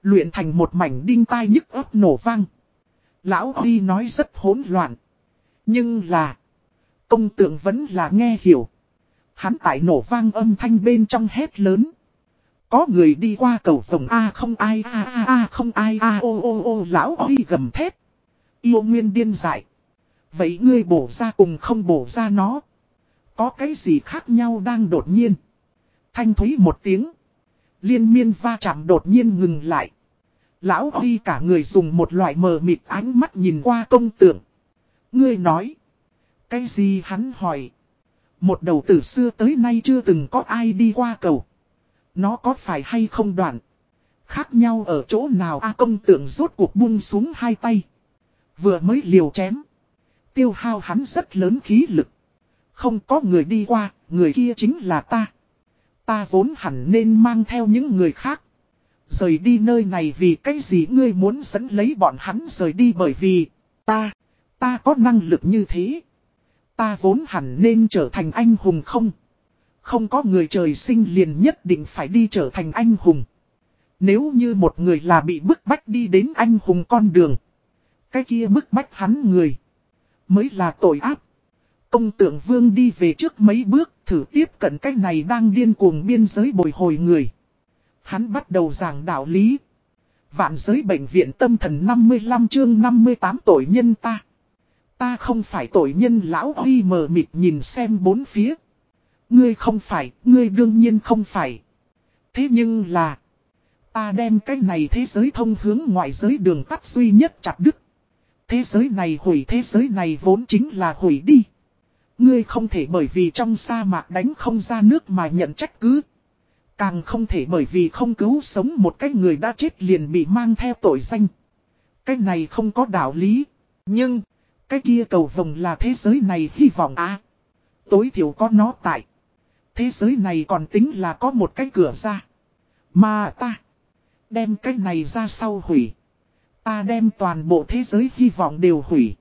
Luyện thành một mảnh đinh tai nhức ớt nổ vang. Lão huy nói rất hỗn loạn. Nhưng là, công tượng vẫn là nghe hiểu. Hắn tại nổ vang âm thanh bên trong hét lớn. Có người đi qua cầu vòng A không ai A A A không ai A ô ô ô lão oi gầm thép. Yêu nguyên điên dại. Vậy ngươi bổ ra cùng không bổ ra nó. Có cái gì khác nhau đang đột nhiên. Thanh thúy một tiếng. Liên miên va chạm đột nhiên ngừng lại. Lão Huy cả người dùng một loại mờ mịt ánh mắt nhìn qua công tượng. Ngươi nói. Cái gì hắn hỏi. Một đầu từ xưa tới nay chưa từng có ai đi qua cầu. Nó có phải hay không đoạn. Khác nhau ở chỗ nào a, công tượng rốt cuộc buông xuống hai tay. Vừa mới liều chém. Tiêu hao hắn rất lớn khí lực. Không có người đi qua, người kia chính là ta. Ta vốn hẳn nên mang theo những người khác. Rời đi nơi này vì cái gì ngươi muốn dẫn lấy bọn hắn rời đi bởi vì ta, ta có năng lực như thế. Ta vốn hẳn nên trở thành anh hùng không? Không có người trời sinh liền nhất định phải đi trở thành anh hùng. Nếu như một người là bị bức bách đi đến anh hùng con đường. Cái kia bức bách hắn người. Mới là tội ác. Công tượng vương đi về trước mấy bước thử tiếp cận cái này đang điên cuồng biên giới bồi hồi người. Hắn bắt đầu giảng đạo lý. Vạn giới bệnh viện tâm thần 55 chương 58 tội nhân ta. Ta không phải tội nhân lão huy mờ mịt nhìn xem bốn phía. Ngươi không phải, ngươi đương nhiên không phải. Thế nhưng là, ta đem cái này thế giới thông hướng ngoại giới đường tắt duy nhất chặt đứt. Thế giới này hủy thế giới này vốn chính là hủy đi. Ngươi không thể bởi vì trong sa mạc đánh không ra nước mà nhận trách cứ. Càng không thể bởi vì không cứu sống một cái người đã chết liền bị mang theo tội danh. Cái này không có đạo lý. Nhưng, cái kia cầu vồng là thế giới này hy vọng à. Tối thiểu có nó tại. Thế giới này còn tính là có một cái cửa ra. Mà ta, đem cái này ra sau hủy. Ta đem toàn bộ thế giới hy vọng đều hủy.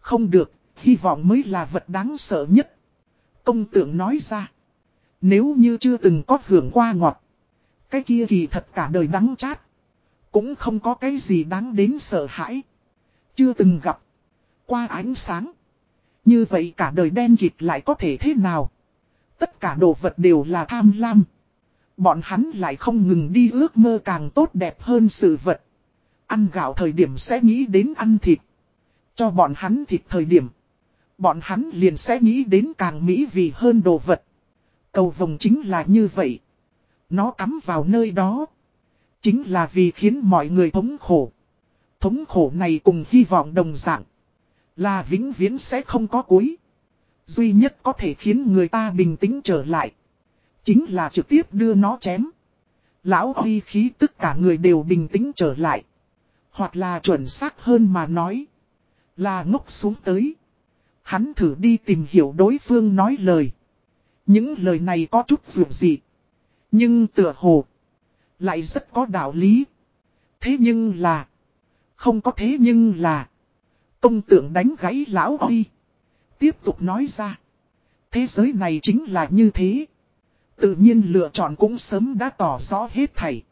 Không được, hy vọng mới là vật đáng sợ nhất. Công tượng nói ra. Nếu như chưa từng có hưởng qua ngọt. Cái kia kỳ thật cả đời đắng chát. Cũng không có cái gì đáng đến sợ hãi. Chưa từng gặp. Qua ánh sáng. Như vậy cả đời đen kịt lại có thể thế nào? Tất cả đồ vật đều là tham lam. Bọn hắn lại không ngừng đi ước mơ càng tốt đẹp hơn sự vật. Ăn gạo thời điểm sẽ nghĩ đến ăn thịt. Cho bọn hắn thịt thời điểm. Bọn hắn liền sẽ nghĩ đến càng mỹ vì hơn đồ vật. Cầu vồng chính là như vậy. Nó cắm vào nơi đó. Chính là vì khiến mọi người thống khổ. Thống khổ này cùng hy vọng đồng dạng. Là vĩnh viễn sẽ không có cuối. Duy nhất có thể khiến người ta bình tĩnh trở lại. Chính là trực tiếp đưa nó chém. Lão huy khí tất cả người đều bình tĩnh trở lại. Hoặc là chuẩn xác hơn mà nói. Là ngốc xuống tới. Hắn thử đi tìm hiểu đối phương nói lời. Những lời này có chút dù gì. Nhưng tựa hồ. Lại rất có đạo lý. Thế nhưng là. Không có thế nhưng là. Công tượng đánh gãy lão huy. Tiếp tục nói ra. Thế giới này chính là như thế. Tự nhiên lựa chọn cũng sớm đã tỏ rõ hết thảy.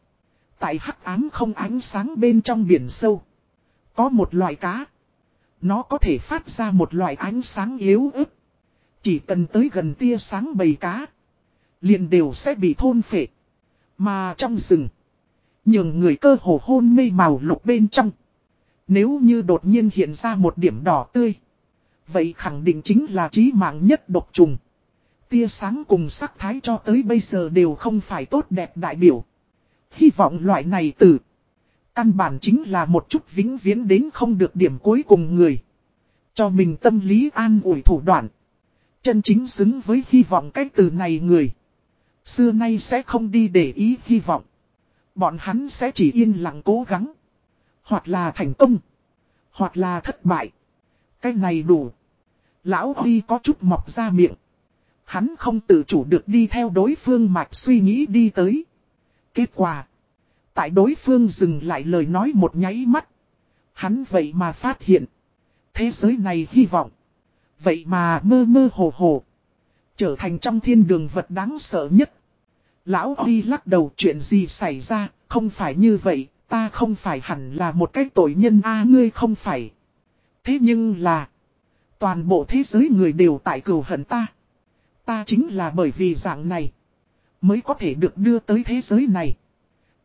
Tại hắc ám không ánh sáng bên trong biển sâu. Có một loại cá. Nó có thể phát ra một loại ánh sáng yếu ớt. Chỉ cần tới gần tia sáng bầy cá. Liền đều sẽ bị thôn phệ. Mà trong rừng. Nhường người cơ hồ hôn mê màu lục bên trong. Nếu như đột nhiên hiện ra một điểm đỏ tươi. Vậy khẳng định chính là trí mạng nhất độc trùng. Tia sáng cùng sắc thái cho tới bây giờ đều không phải tốt đẹp đại biểu. Hy vọng loại này từ Căn bản chính là một chút vĩnh viễn đến không được điểm cuối cùng người. Cho mình tâm lý an ủi thủ đoạn. Chân chính xứng với hy vọng cái từ này người. Xưa nay sẽ không đi để ý hy vọng. Bọn hắn sẽ chỉ yên lặng cố gắng. Hoặc là thành công. Hoặc là thất bại. Cái này đủ. Lão Huy có chút mọc ra miệng. Hắn không tự chủ được đi theo đối phương mạch suy nghĩ đi tới. Kết quả. Tại đối phương dừng lại lời nói một nháy mắt. Hắn vậy mà phát hiện. Thế giới này hy vọng. Vậy mà mơ mơ hồ hồ. Trở thành trong thiên đường vật đáng sợ nhất. Lão Huy lắc đầu chuyện gì xảy ra, không phải như vậy, ta không phải hẳn là một cái tội nhân a ngươi không phải. Thế nhưng là, Toàn bộ thế giới người đều tại cừu hận ta. Ta chính là bởi vì dạng này. Mới có thể được đưa tới thế giới này.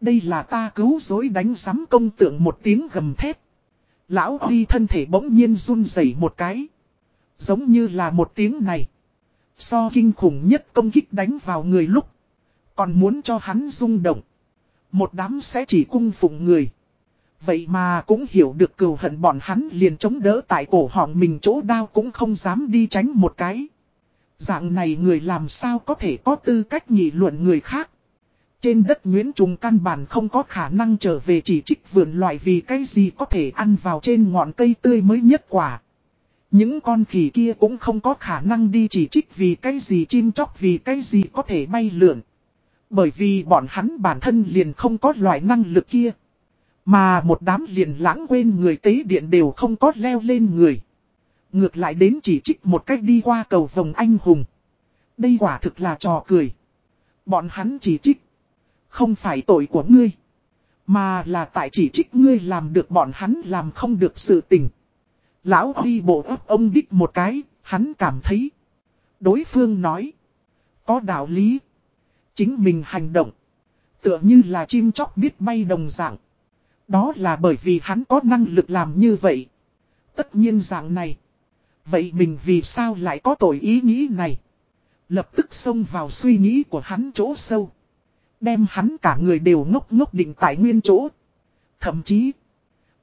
Đây là ta cứu dối đánh giám công tượng một tiếng gầm thét. Lão Huy thân thể bỗng nhiên run rẩy một cái. Giống như là một tiếng này. So kinh khủng nhất công kích đánh vào người lúc. Còn muốn cho hắn rung động. Một đám sẽ chỉ cung phụng người. Vậy mà cũng hiểu được cừu hận bọn hắn liền chống đỡ tại cổ họng mình chỗ đao cũng không dám đi tránh một cái. Dạng này người làm sao có thể có tư cách nghị luận người khác. Trên đất Nguyễn Trùng căn bản không có khả năng trở về chỉ trích vườn loại vì cái gì có thể ăn vào trên ngọn cây tươi mới nhất quả. Những con khỉ kia cũng không có khả năng đi chỉ trích vì cái gì chim chóc vì cái gì có thể bay lượn. Bởi vì bọn hắn bản thân liền không có loại năng lực kia. Mà một đám liền lãng quên người tế điện đều không có leo lên người. Ngược lại đến chỉ trích một cách đi qua cầu vòng anh hùng. Đây quả thực là trò cười. Bọn hắn chỉ trích. Không phải tội của ngươi. Mà là tại chỉ trích ngươi làm được bọn hắn làm không được sự tình. Lão Huy bộ ấp ông đích một cái, hắn cảm thấy. Đối phương nói. Có đạo lý. Chính mình hành động. Tựa như là chim chóc biết bay đồng dạng. Đó là bởi vì hắn có năng lực làm như vậy. Tất nhiên dạng này. Vậy mình vì sao lại có tội ý nghĩ này? Lập tức xông vào suy nghĩ của hắn chỗ sâu. Đem hắn cả người đều ngốc ngốc định tại nguyên chỗ. Thậm chí,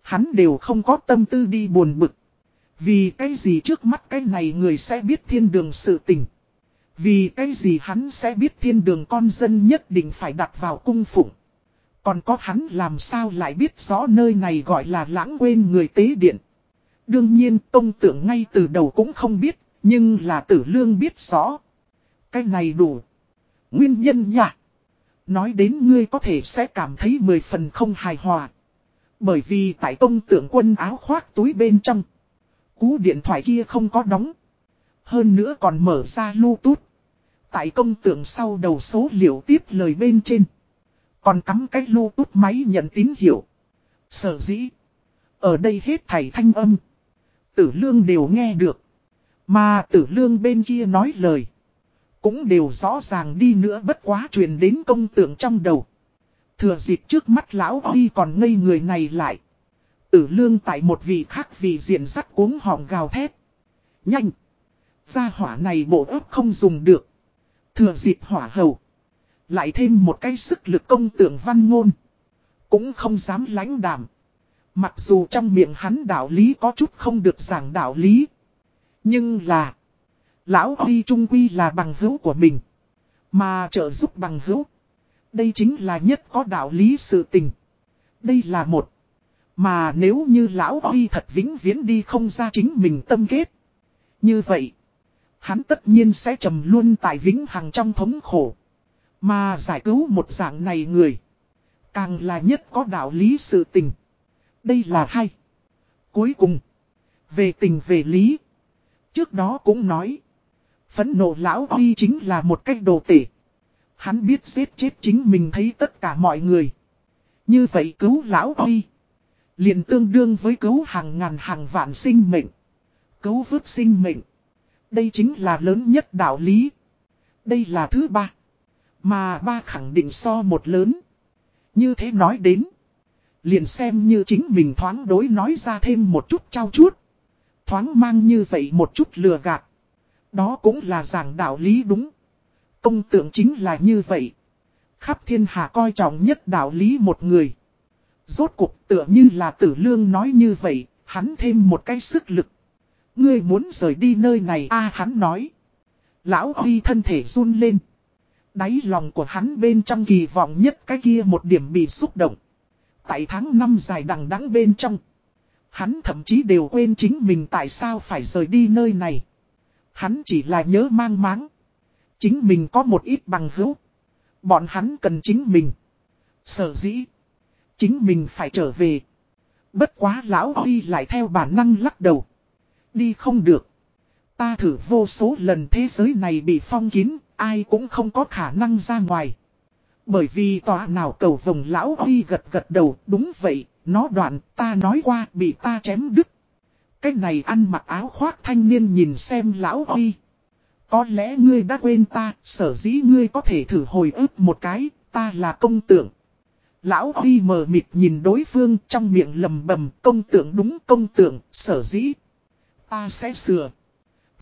hắn đều không có tâm tư đi buồn bực. Vì cái gì trước mắt cái này người sẽ biết thiên đường sự tình. Vì cái gì hắn sẽ biết thiên đường con dân nhất định phải đặt vào cung phụng. Còn có hắn làm sao lại biết rõ nơi này gọi là lãng quên người tế điện. Đương nhiên tông tưởng ngay từ đầu cũng không biết, nhưng là tử lương biết rõ. Cái này đủ. Nguyên nhân nhạc. Nói đến ngươi có thể sẽ cảm thấy mười phần không hài hòa. Bởi vì tại tông tưởng quân áo khoác túi bên trong. Cú điện thoại kia không có đóng. Hơn nữa còn mở ra Bluetooth. Tại công tưởng sau đầu số liệu tiếp lời bên trên. Còn cắm cái Bluetooth máy nhận tín hiệu. Sở dĩ. Ở đây hết thảy thanh âm. Tử lương đều nghe được. Mà tử lương bên kia nói lời. Cũng đều rõ ràng đi nữa bất quá truyền đến công tượng trong đầu. Thừa dịp trước mắt lão đi còn ngây người này lại. Tử lương tại một vị khác vì diện sắt cuống họng gào thét. Nhanh! Gia hỏa này bộ ớt không dùng được. Thừa dịp hỏa hầu. Lại thêm một cái sức lực công tượng văn ngôn. Cũng không dám lãnh đảm. Mặc dù trong miệng hắn đạo lý có chút không được giảng đạo lý. Nhưng là. Lão Huy Trung Quy là bằng hữu của mình. Mà trợ giúp bằng hữu. Đây chính là nhất có đạo lý sự tình. Đây là một. Mà nếu như Lão Huy thật vĩnh viễn đi không ra chính mình tâm kết. Như vậy. Hắn tất nhiên sẽ trầm luôn tại vĩnh hằng trong thống khổ. Mà giải cứu một dạng này người. Càng là nhất có đạo lý sự tình. Đây là hay. Cuối cùng. Về tình về lý. Trước đó cũng nói. Phấn nộ lão Huy chính là một cách đồ tể. Hắn biết giết chết chính mình thấy tất cả mọi người. Như vậy cứu lão Huy. liền tương đương với cứu hàng ngàn hàng vạn sinh mệnh. Cứu vớt sinh mệnh. Đây chính là lớn nhất đạo lý. Đây là thứ ba. Mà ba khẳng định so một lớn. Như thế nói đến. Liền xem như chính mình thoáng đối nói ra thêm một chút trao chuốt. Thoáng mang như vậy một chút lừa gạt. Đó cũng là giảng đạo lý đúng. Công tượng chính là như vậy. Khắp thiên hạ coi trọng nhất đạo lý một người. Rốt cuộc tựa như là tử lương nói như vậy, hắn thêm một cái sức lực. Ngươi muốn rời đi nơi này a hắn nói. Lão Huy thân thể run lên. Đáy lòng của hắn bên trong kỳ vọng nhất cái kia một điểm bị xúc động. Tại tháng năm dài đằng đẵng bên trong. Hắn thậm chí đều quên chính mình tại sao phải rời đi nơi này. Hắn chỉ là nhớ mang máng. Chính mình có một ít bằng hữu. Bọn hắn cần chính mình. Sở dĩ. Chính mình phải trở về. Bất quá lão đi lại theo bản năng lắc đầu. Đi không được. Ta thử vô số lần thế giới này bị phong kín, ai cũng không có khả năng ra ngoài. Bởi vì tòa nào cầu vồng lão Huy gật gật đầu, đúng vậy, nó đoạn, ta nói qua, bị ta chém đứt. Cái này ăn mặc áo khoác thanh niên nhìn xem lão Huy. Có lẽ ngươi đã quên ta, sở dĩ ngươi có thể thử hồi ức một cái, ta là công tượng. Lão Huy mờ mịt nhìn đối phương trong miệng lầm bầm công tượng đúng công tượng, sở dĩ. Ta sẽ sửa.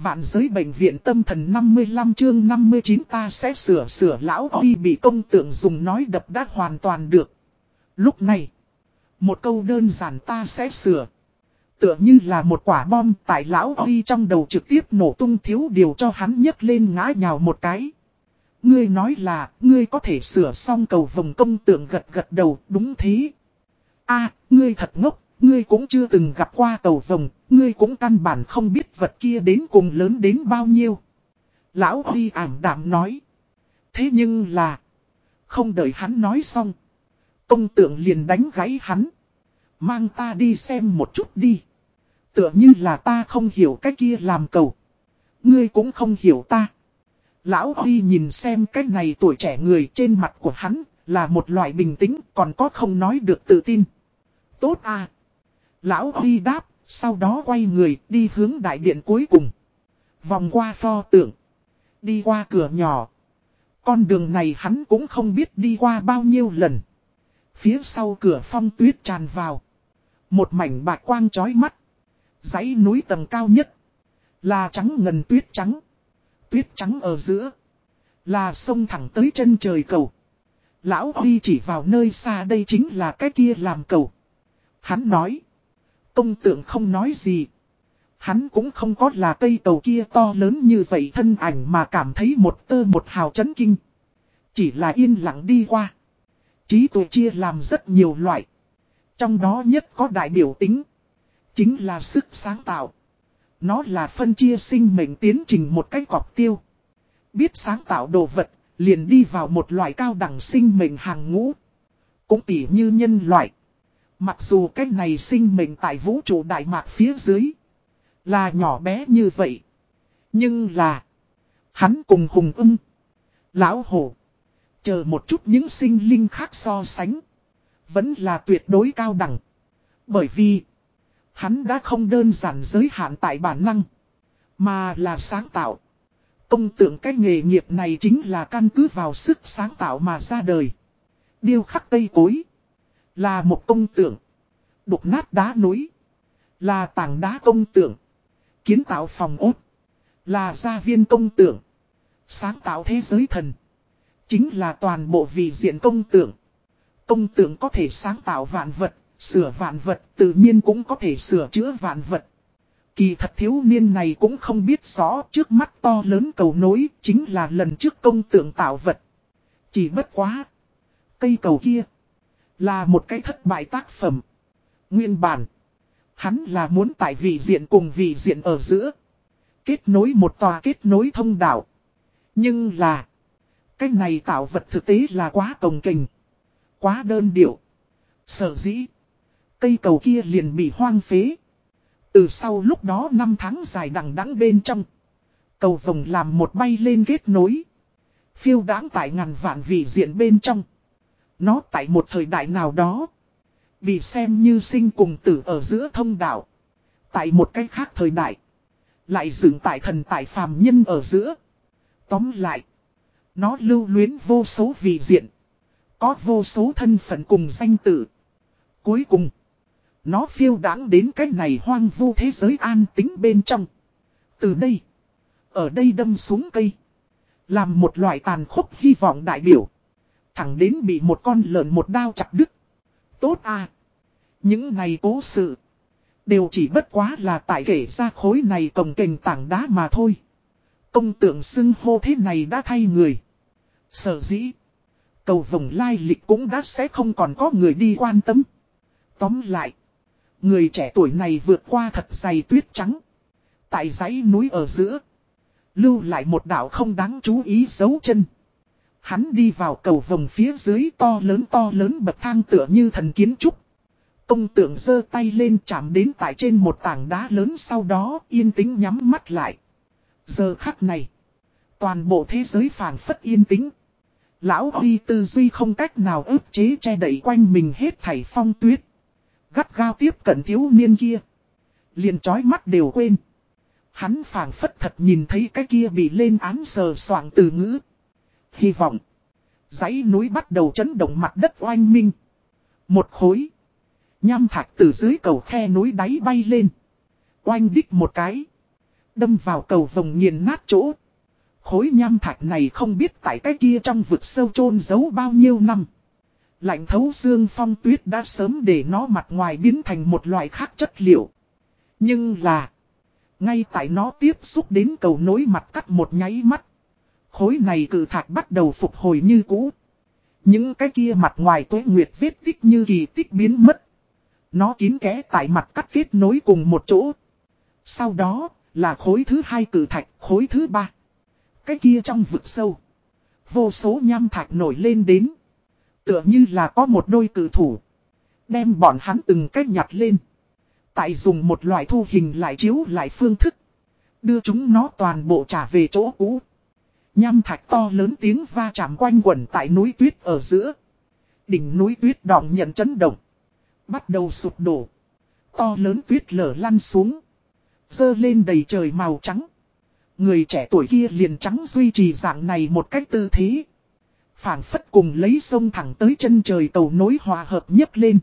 Vạn giới bệnh viện tâm thần 55 chương 59 ta sẽ sửa sửa lão Huy bị công tượng dùng nói đập đát hoàn toàn được. Lúc này, một câu đơn giản ta sẽ sửa. Tựa như là một quả bom tại lão Huy trong đầu trực tiếp nổ tung thiếu điều cho hắn nhấc lên ngã nhào một cái. Ngươi nói là, ngươi có thể sửa xong cầu vòng công tượng gật gật đầu, đúng thế. a ngươi thật ngốc, ngươi cũng chưa từng gặp qua cầu vòng, ngươi cũng căn bản không biết vật kia đến cùng lớn đến bao nhiêu. Lão Huy ảm đạm nói. Thế nhưng là, không đợi hắn nói xong. Công tượng liền đánh gáy hắn. Mang ta đi xem một chút đi. Tựa như là ta không hiểu cái kia làm cầu. Ngươi cũng không hiểu ta. Lão Huy nhìn xem cái này tuổi trẻ người trên mặt của hắn là một loại bình tĩnh còn có không nói được tự tin. Tốt à. Lão Huy đáp, sau đó quay người, đi hướng đại điện cuối cùng. Vòng qua pho tượng. Đi qua cửa nhỏ. Con đường này hắn cũng không biết đi qua bao nhiêu lần. Phía sau cửa phong tuyết tràn vào. Một mảnh bạc quang chói mắt. Dãy núi tầng cao nhất. Là trắng ngần tuyết trắng. Tuyết trắng ở giữa. Là sông thẳng tới chân trời cầu. Lão Huy chỉ vào nơi xa đây chính là cái kia làm cầu. Hắn nói. Công tượng không nói gì. Hắn cũng không có là cây cầu kia to lớn như vậy thân ảnh mà cảm thấy một tơ một hào chấn kinh. Chỉ là yên lặng đi qua. Trí tuệ chia làm rất nhiều loại. Trong đó nhất có đại biểu tính. Chính là sức sáng tạo. Nó là phân chia sinh mệnh tiến trình một cách cọc tiêu. Biết sáng tạo đồ vật, liền đi vào một loại cao đẳng sinh mệnh hàng ngũ. Cũng tỉ như nhân loại. Mặc dù cái này sinh mệnh tại vũ trụ đại mạc phía dưới. Là nhỏ bé như vậy. Nhưng là. Hắn cùng hùng ưng. Lão hổ. Chờ một chút những sinh linh khác so sánh. Vẫn là tuyệt đối cao đẳng. Bởi vì. Hắn đã không đơn giản giới hạn tại bản năng. Mà là sáng tạo. Công tượng cái nghề nghiệp này chính là căn cứ vào sức sáng tạo mà ra đời. Điêu khắc tây cối. Là một công tượng. Đục nát đá núi. Là tảng đá công tượng. Kiến tạo phòng ốt. Là gia viên công tượng. Sáng tạo thế giới thần. Chính là toàn bộ vị diện công tượng. Công tượng có thể sáng tạo vạn vật, sửa vạn vật, tự nhiên cũng có thể sửa chữa vạn vật. Kỳ thật thiếu niên này cũng không biết rõ trước mắt to lớn cầu nối chính là lần trước công tượng tạo vật. Chỉ bất quá. Cây cầu kia là một cái thất bại tác phẩm. Nguyên bản. Hắn là muốn tại vị diện cùng vị diện ở giữa. Kết nối một tòa kết nối thông đạo. Nhưng là. Cái này tạo vật thực tế là quá cồng kình. Quá đơn điệu. Sở dĩ. Cây cầu kia liền bị hoang phế. Từ sau lúc đó năm tháng dài đằng đẵng bên trong. Cầu vồng làm một bay lên kết nối. Phiêu đáng tại ngàn vạn vị diện bên trong. Nó tại một thời đại nào đó. Bị xem như sinh cùng tử ở giữa thông đạo. Tại một cách khác thời đại. Lại dựng tại thần tại phàm nhân ở giữa. Tóm lại. Nó lưu luyến vô số vị diện. Có vô số thân phận cùng danh tử. Cuối cùng. Nó phiêu đáng đến cái này hoang vu thế giới an tính bên trong. Từ đây. Ở đây đâm xuống cây. Làm một loại tàn khốc hy vọng đại biểu. Thẳng đến bị một con lợn một đao chặt đứt. Tốt à. Những này cố sự. Đều chỉ bất quá là tại kể ra khối này cồng kềnh tảng đá mà thôi. Công tượng xưng hô thế này đã thay người. Sở dĩ. Cầu vòng lai lịch cũng đã sẽ không còn có người đi quan tâm. Tóm lại. Người trẻ tuổi này vượt qua thật dày tuyết trắng. Tại dãy núi ở giữa. Lưu lại một đảo không đáng chú ý dấu chân. Hắn đi vào cầu vòng phía dưới to lớn to lớn bậc thang tựa như thần kiến trúc. Công tượng giơ tay lên chạm đến tại trên một tảng đá lớn sau đó yên tĩnh nhắm mắt lại. Giờ khắc này. Toàn bộ thế giới phản phất yên tĩnh. Lão Huy tư duy không cách nào ức chế che đẩy quanh mình hết thảy phong tuyết. Gắt gao tiếp cận thiếu niên kia. liền chói mắt đều quên. Hắn phản phất thật nhìn thấy cái kia bị lên án sờ soạng từ ngữ. Hy vọng. dãy núi bắt đầu chấn động mặt đất oanh minh. Một khối. Nham thạch từ dưới cầu khe núi đáy bay lên. Oanh đích một cái. Đâm vào cầu vòng nghiền nát chỗ. Khối nham thạch này không biết tại cái kia trong vực sâu chôn giấu bao nhiêu năm. Lạnh thấu xương phong tuyết đã sớm để nó mặt ngoài biến thành một loại khác chất liệu. Nhưng là, ngay tại nó tiếp xúc đến cầu nối mặt cắt một nháy mắt. Khối này cử thạch bắt đầu phục hồi như cũ. Những cái kia mặt ngoài tối nguyệt vết tích như kỳ tích biến mất. Nó kín kẽ tại mặt cắt kết nối cùng một chỗ. Sau đó, là khối thứ hai cử thạch, khối thứ ba. Cái kia trong vực sâu. Vô số nham thạch nổi lên đến. Tựa như là có một đôi cử thủ. Đem bọn hắn từng cách nhặt lên. Tại dùng một loại thu hình lại chiếu lại phương thức. Đưa chúng nó toàn bộ trả về chỗ cũ. Nham thạch to lớn tiếng va chạm quanh quẩn tại núi tuyết ở giữa. Đỉnh núi tuyết đọng nhận chấn động. Bắt đầu sụp đổ. To lớn tuyết lở lăn xuống. Dơ lên đầy trời màu trắng. Người trẻ tuổi kia liền trắng duy trì dạng này một cách tư thế phảng phất cùng lấy sông thẳng tới chân trời cầu nối hòa hợp nhất lên.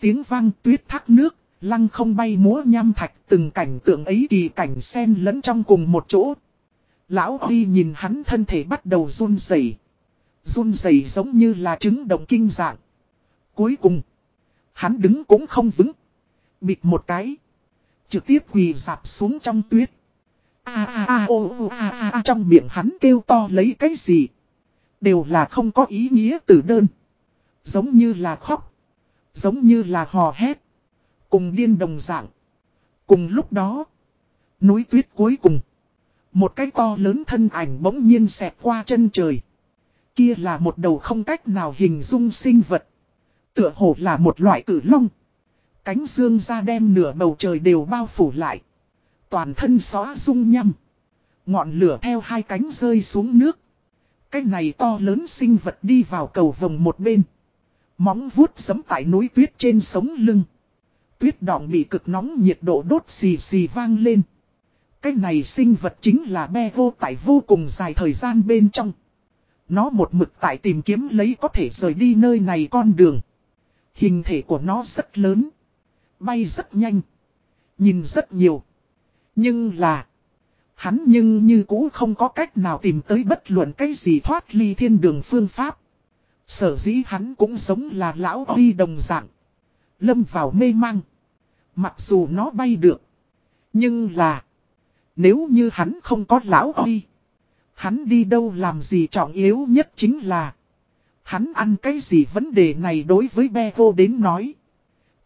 Tiếng vang tuyết thác nước, lăng không bay múa nham thạch từng cảnh tượng ấy kỳ cảnh sen lẫn trong cùng một chỗ. Lão Huy nhìn hắn thân thể bắt đầu run rẩy Run rẩy giống như là trứng động kinh dạng. Cuối cùng, hắn đứng cũng không vững. Bịt một cái. Trực tiếp quỳ dạp xuống trong tuyết. A a a o a a a trong miệng hắn kêu to lấy cái gì. Đều là không có ý nghĩa từ đơn. Giống như là khóc. Giống như là hò hét. Cùng điên đồng dạng. Cùng lúc đó. Núi tuyết cuối cùng. Một cái to lớn thân ảnh bỗng nhiên xẹp qua chân trời. Kia là một đầu không cách nào hình dung sinh vật. Tựa hồ là một loại cử long. Cánh dương ra đem nửa bầu trời đều bao phủ lại. Toàn thân xóa rung nhăm. Ngọn lửa theo hai cánh rơi xuống nước. Cái này to lớn sinh vật đi vào cầu vòng một bên. Móng vuốt sấm tại núi tuyết trên sống lưng. Tuyết đọng bị cực nóng nhiệt độ đốt xì xì vang lên. Cái này sinh vật chính là be vô tại vô cùng dài thời gian bên trong. Nó một mực tại tìm kiếm lấy có thể rời đi nơi này con đường. Hình thể của nó rất lớn. Bay rất nhanh. Nhìn rất nhiều. Nhưng là. Hắn nhưng như cũ không có cách nào tìm tới bất luận cái gì thoát ly thiên đường phương pháp. Sở dĩ hắn cũng giống là lão huy đồng dạng. Lâm vào mê mang. Mặc dù nó bay được. Nhưng là. Nếu như hắn không có lão huy. Hắn đi đâu làm gì trọng yếu nhất chính là. Hắn ăn cái gì vấn đề này đối với Bevo đến nói.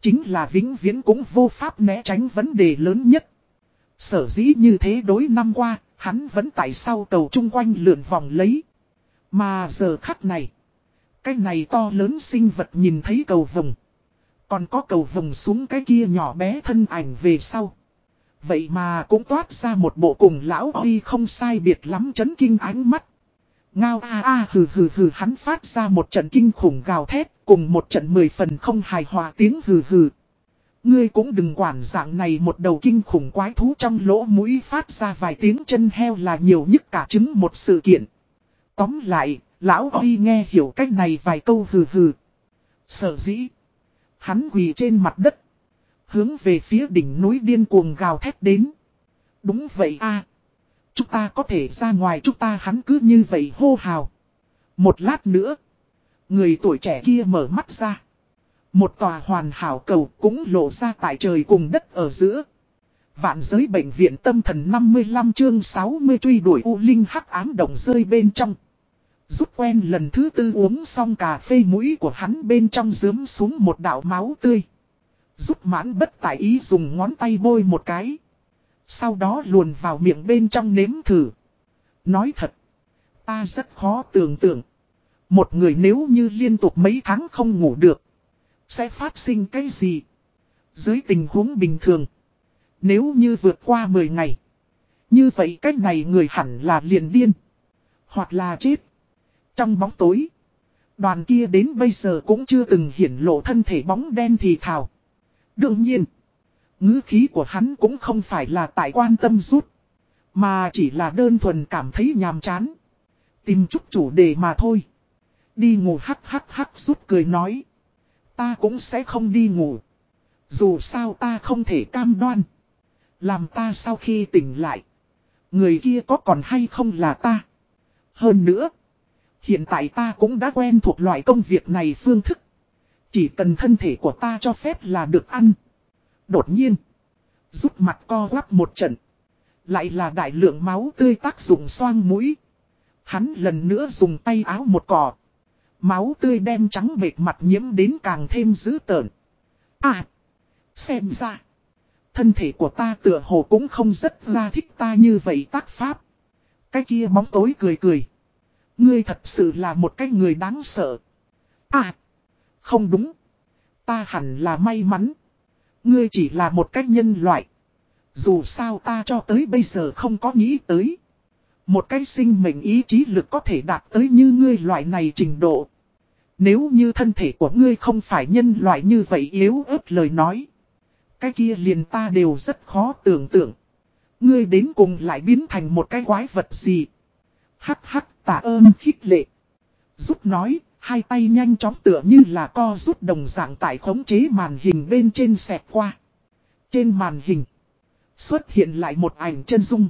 Chính là vĩnh viễn cũng vô pháp né tránh vấn đề lớn nhất. Sở dĩ như thế đối năm qua, hắn vẫn tại sau cầu chung quanh lượn vòng lấy. Mà giờ khắc này, cái này to lớn sinh vật nhìn thấy cầu vùng, Còn có cầu vùng xuống cái kia nhỏ bé thân ảnh về sau. Vậy mà cũng toát ra một bộ cùng lão oi không sai biệt lắm chấn kinh ánh mắt. Ngao a a hừ hừ hừ hắn phát ra một trận kinh khủng gào thét cùng một trận mười phần không hài hòa tiếng hừ hừ. Ngươi cũng đừng quản dạng này một đầu kinh khủng quái thú trong lỗ mũi phát ra vài tiếng chân heo là nhiều nhất cả chứng một sự kiện. Tóm lại, lão oi nghe hiểu cách này vài câu hừ hừ. Sở dĩ. Hắn quỳ trên mặt đất. Hướng về phía đỉnh núi điên cuồng gào thét đến. Đúng vậy a Chúng ta có thể ra ngoài, chúng ta hắn cứ như vậy hô hào. Một lát nữa. Người tuổi trẻ kia mở mắt ra. Một tòa hoàn hảo cầu cũng lộ ra tại trời cùng đất ở giữa. Vạn giới bệnh viện tâm thần 55 chương 60 truy đuổi U Linh hắc ám động rơi bên trong. Rút quen lần thứ tư uống xong cà phê mũi của hắn bên trong dướm xuống một đạo máu tươi. Giúp mãn bất tại ý dùng ngón tay bôi một cái. Sau đó luồn vào miệng bên trong nếm thử. Nói thật. Ta rất khó tưởng tượng. Một người nếu như liên tục mấy tháng không ngủ được. Sẽ phát sinh cái gì? Dưới tình huống bình thường. Nếu như vượt qua 10 ngày. Như vậy cách này người hẳn là liền điên. Hoặc là chết. Trong bóng tối. Đoàn kia đến bây giờ cũng chưa từng hiển lộ thân thể bóng đen thì thào. Đương nhiên. ngữ khí của hắn cũng không phải là tại quan tâm rút. Mà chỉ là đơn thuần cảm thấy nhàm chán. Tìm chút chủ đề mà thôi. Đi ngủ hắc hắc hắc rút cười nói. Ta cũng sẽ không đi ngủ. Dù sao ta không thể cam đoan. Làm ta sau khi tỉnh lại. Người kia có còn hay không là ta. Hơn nữa. Hiện tại ta cũng đã quen thuộc loại công việc này phương thức. Chỉ cần thân thể của ta cho phép là được ăn. Đột nhiên. Rút mặt co quắp một trận. Lại là đại lượng máu tươi tác dụng xoang mũi. Hắn lần nữa dùng tay áo một cỏ. Máu tươi đem trắng bệt mặt nhiễm đến càng thêm dữ tợn. À! Xem ra! Thân thể của ta tựa hồ cũng không rất ra thích ta như vậy tác pháp. Cái kia bóng tối cười cười. Ngươi thật sự là một cái người đáng sợ. À! Không đúng. Ta hẳn là may mắn. Ngươi chỉ là một cách nhân loại. Dù sao ta cho tới bây giờ không có nghĩ tới. Một cái sinh mệnh ý chí lực có thể đạt tới như ngươi loại này trình độ. Nếu như thân thể của ngươi không phải nhân loại như vậy yếu ớt lời nói. Cái kia liền ta đều rất khó tưởng tượng. Ngươi đến cùng lại biến thành một cái quái vật gì. Hắc hắc tạ ơn khích lệ. Giúp nói, hai tay nhanh chóng tựa như là co rút đồng dạng tại khống chế màn hình bên trên xẹt qua. Trên màn hình, xuất hiện lại một ảnh chân dung.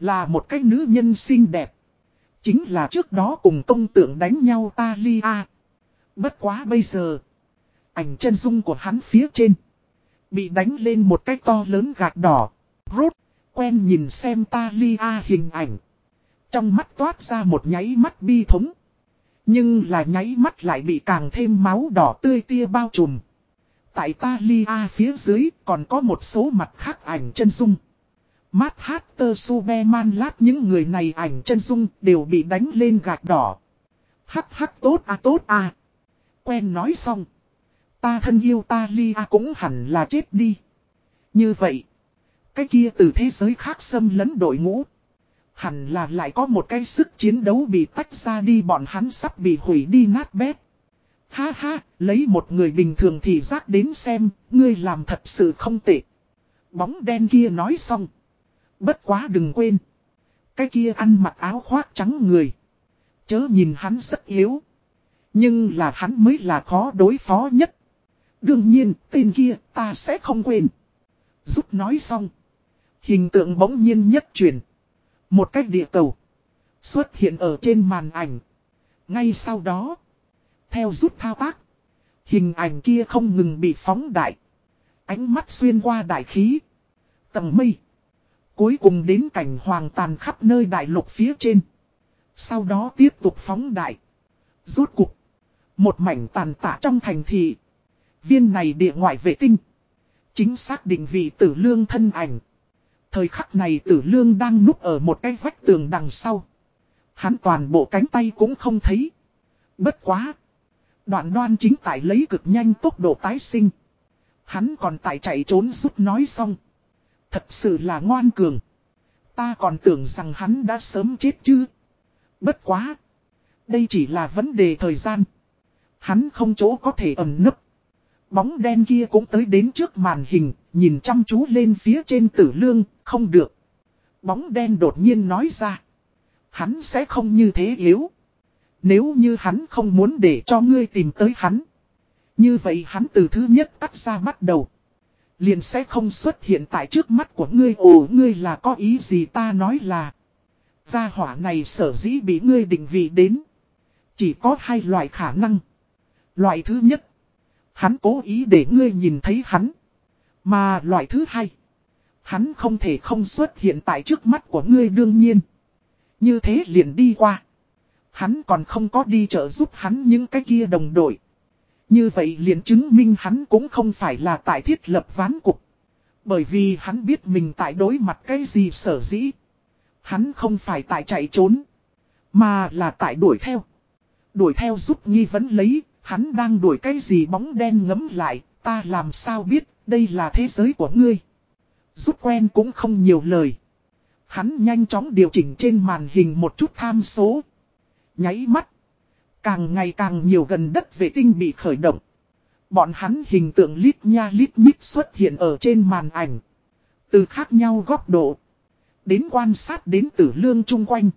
Là một cái nữ nhân xinh đẹp. Chính là trước đó cùng công tượng đánh nhau Talia. Bất quá bây giờ, ảnh chân dung của hắn phía trên. Bị đánh lên một cái to lớn gạch đỏ. Rốt, quen nhìn xem Talia hình ảnh. Trong mắt toát ra một nháy mắt bi thống. Nhưng là nháy mắt lại bị càng thêm máu đỏ tươi tia bao trùm. Tại Talia phía dưới còn có một số mặt khác ảnh chân dung. Mát hát tơ Superman lát những người này ảnh chân dung đều bị đánh lên gạch đỏ. Hắc hắc tốt à tốt à. Quen nói xong. Ta thân yêu Talia cũng hẳn là chết đi. Như vậy. Cái kia từ thế giới khác xâm lấn đội ngũ. Hẳn là lại có một cái sức chiến đấu bị tách ra đi bọn hắn sắp bị hủy đi nát bét. Ha ha, lấy một người bình thường thì giác đến xem, ngươi làm thật sự không tệ. Bóng đen kia nói xong. Bất quá đừng quên. Cái kia ăn mặc áo khoác trắng người. Chớ nhìn hắn rất yếu. Nhưng là hắn mới là khó đối phó nhất. Đương nhiên, tên kia ta sẽ không quên. Giúp nói xong. Hình tượng bỗng nhiên nhất chuyển. Một cách địa cầu. Xuất hiện ở trên màn ảnh. Ngay sau đó. Theo rút thao tác. Hình ảnh kia không ngừng bị phóng đại. Ánh mắt xuyên qua đại khí. Tầng mây. Cuối cùng đến cảnh hoàng tàn khắp nơi đại lục phía trên. Sau đó tiếp tục phóng đại. Rốt cục. Một mảnh tàn tạ trong thành thị. Viên này địa ngoại vệ tinh. Chính xác định vị tử lương thân ảnh. Thời khắc này tử lương đang núp ở một cái vách tường đằng sau. Hắn toàn bộ cánh tay cũng không thấy. Bất quá. Đoạn đoan chính tại lấy cực nhanh tốc độ tái sinh. Hắn còn tại chạy trốn giúp nói xong. Thật sự là ngoan cường. Ta còn tưởng rằng hắn đã sớm chết chứ. Bất quá. Đây chỉ là vấn đề thời gian. Hắn không chỗ có thể ẩn nấp. Bóng đen kia cũng tới đến trước màn hình, nhìn chăm chú lên phía trên tử lương, không được. Bóng đen đột nhiên nói ra. Hắn sẽ không như thế yếu. Nếu như hắn không muốn để cho ngươi tìm tới hắn. Như vậy hắn từ thứ nhất cắt ra bắt đầu. Liền sẽ không xuất hiện tại trước mắt của ngươi. Ồ ngươi là có ý gì ta nói là. Gia hỏa này sở dĩ bị ngươi định vị đến. Chỉ có hai loại khả năng. Loại thứ nhất. Hắn cố ý để ngươi nhìn thấy hắn. Mà loại thứ hai. Hắn không thể không xuất hiện tại trước mắt của ngươi đương nhiên. Như thế liền đi qua. Hắn còn không có đi trợ giúp hắn những cái kia đồng đội. Như vậy liền chứng minh hắn cũng không phải là tại thiết lập ván cục. Bởi vì hắn biết mình tại đối mặt cái gì sở dĩ. Hắn không phải tại chạy trốn. Mà là tại đuổi theo. Đuổi theo giúp nghi vấn lấy, hắn đang đuổi cái gì bóng đen ngấm lại, ta làm sao biết, đây là thế giới của ngươi. Rút quen cũng không nhiều lời. Hắn nhanh chóng điều chỉnh trên màn hình một chút tham số. Nháy mắt. Càng ngày càng nhiều gần đất vệ tinh bị khởi động. Bọn hắn hình tượng lít nha lít nhít xuất hiện ở trên màn ảnh. Từ khác nhau góc độ. Đến quan sát đến tử lương chung quanh.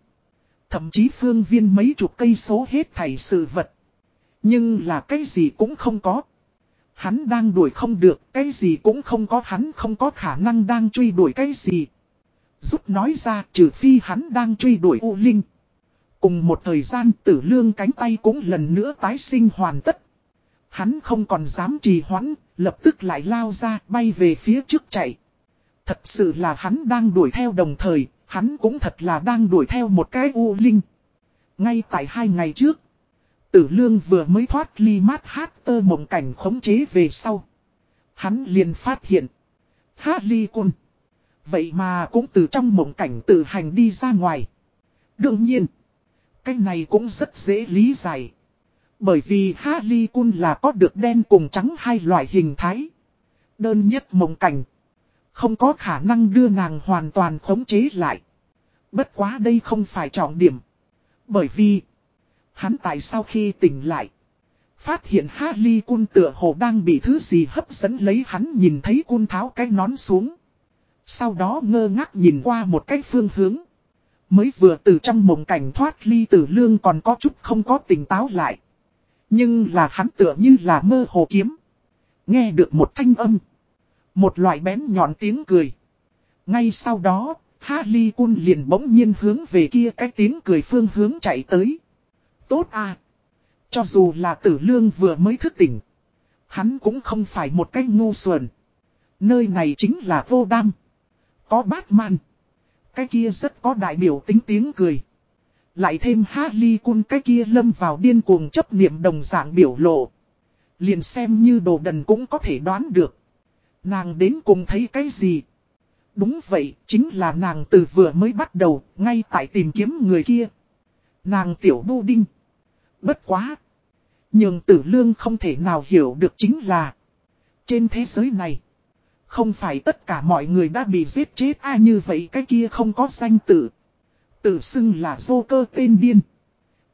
Thậm chí phương viên mấy chục cây số hết thảy sự vật. Nhưng là cái gì cũng không có. Hắn đang đuổi không được, cái gì cũng không có hắn không có khả năng đang truy đuổi cái gì. giúp nói ra trừ phi hắn đang truy đuổi U Linh. Cùng một thời gian tử lương cánh tay cũng lần nữa tái sinh hoàn tất. Hắn không còn dám trì hoãn, lập tức lại lao ra bay về phía trước chạy. Thật sự là hắn đang đuổi theo đồng thời, hắn cũng thật là đang đuổi theo một cái U Linh. Ngay tại hai ngày trước, tử lương vừa mới thoát ly mát hát tơ mộng cảnh khống chế về sau. Hắn liền phát hiện. Hát ly cun. Vậy mà cũng từ trong mộng cảnh tự hành đi ra ngoài. Đương nhiên. Cái này cũng rất dễ lý giải. Bởi vì Harley Quinn là có được đen cùng trắng hai loại hình thái. Đơn nhất mộng cảnh. Không có khả năng đưa nàng hoàn toàn khống chế lại. Bất quá đây không phải trọng điểm. Bởi vì, hắn tại sau khi tỉnh lại, phát hiện Harley Quinn tựa hồ đang bị thứ gì hấp dẫn lấy hắn nhìn thấy cun tháo cái nón xuống. Sau đó ngơ ngác nhìn qua một cái phương hướng. Mới vừa từ trong mộng cảnh thoát ly tử lương còn có chút không có tỉnh táo lại. Nhưng là hắn tựa như là mơ hồ kiếm. Nghe được một thanh âm. Một loại bén nhọn tiếng cười. Ngay sau đó, Harley Quinn liền bỗng nhiên hướng về kia cái tiếng cười phương hướng chạy tới. Tốt à! Cho dù là tử lương vừa mới thức tỉnh. Hắn cũng không phải một cái ngu xuẩn. Nơi này chính là vô đam. Có Batman. Cái kia rất có đại biểu tính tiếng cười. Lại thêm Harley Quinn cái kia lâm vào điên cuồng chấp niệm đồng dạng biểu lộ. Liền xem như đồ đần cũng có thể đoán được. Nàng đến cùng thấy cái gì? Đúng vậy, chính là nàng từ vừa mới bắt đầu, ngay tại tìm kiếm người kia. Nàng tiểu bu đinh. Bất quá. Nhưng tử lương không thể nào hiểu được chính là. Trên thế giới này. Không phải tất cả mọi người đã bị giết chết ai như vậy cái kia không có danh tử. Tự xưng là dô cơ tên điên.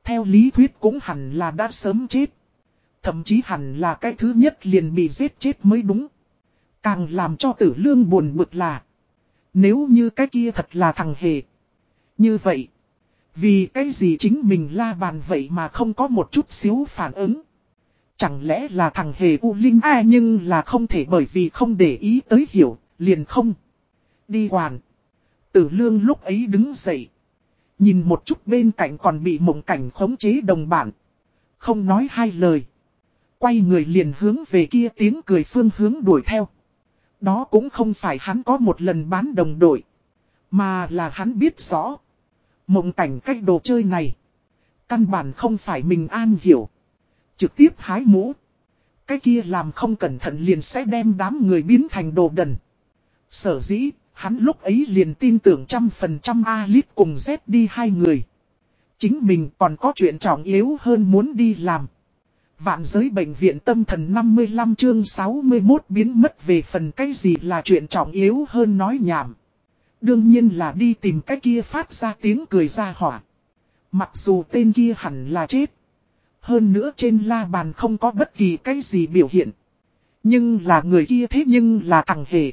Theo lý thuyết cũng hẳn là đã sớm chết. Thậm chí hẳn là cái thứ nhất liền bị giết chết mới đúng. Càng làm cho tử lương buồn bực là. Nếu như cái kia thật là thằng hề. Như vậy. Vì cái gì chính mình la bàn vậy mà không có một chút xíu phản ứng. Chẳng lẽ là thằng hề U Linh A nhưng là không thể bởi vì không để ý tới hiểu, liền không. Đi hoàn. Tử lương lúc ấy đứng dậy. Nhìn một chút bên cạnh còn bị mộng cảnh khống chế đồng bản. Không nói hai lời. Quay người liền hướng về kia tiếng cười phương hướng đuổi theo. Đó cũng không phải hắn có một lần bán đồng đội. Mà là hắn biết rõ. Mộng cảnh cách đồ chơi này. Căn bản không phải mình an hiểu. Trực tiếp hái mũ. Cái kia làm không cẩn thận liền sẽ đem đám người biến thành đồ đần. Sở dĩ, hắn lúc ấy liền tin tưởng trăm phần trăm A-lít cùng Z đi hai người. Chính mình còn có chuyện trọng yếu hơn muốn đi làm. Vạn giới bệnh viện tâm thần 55 chương 61 biến mất về phần cái gì là chuyện trọng yếu hơn nói nhảm. Đương nhiên là đi tìm cái kia phát ra tiếng cười ra hỏa. Mặc dù tên kia hẳn là chết. Hơn nữa trên la bàn không có bất kỳ cái gì biểu hiện. Nhưng là người kia thế nhưng là thằng hề.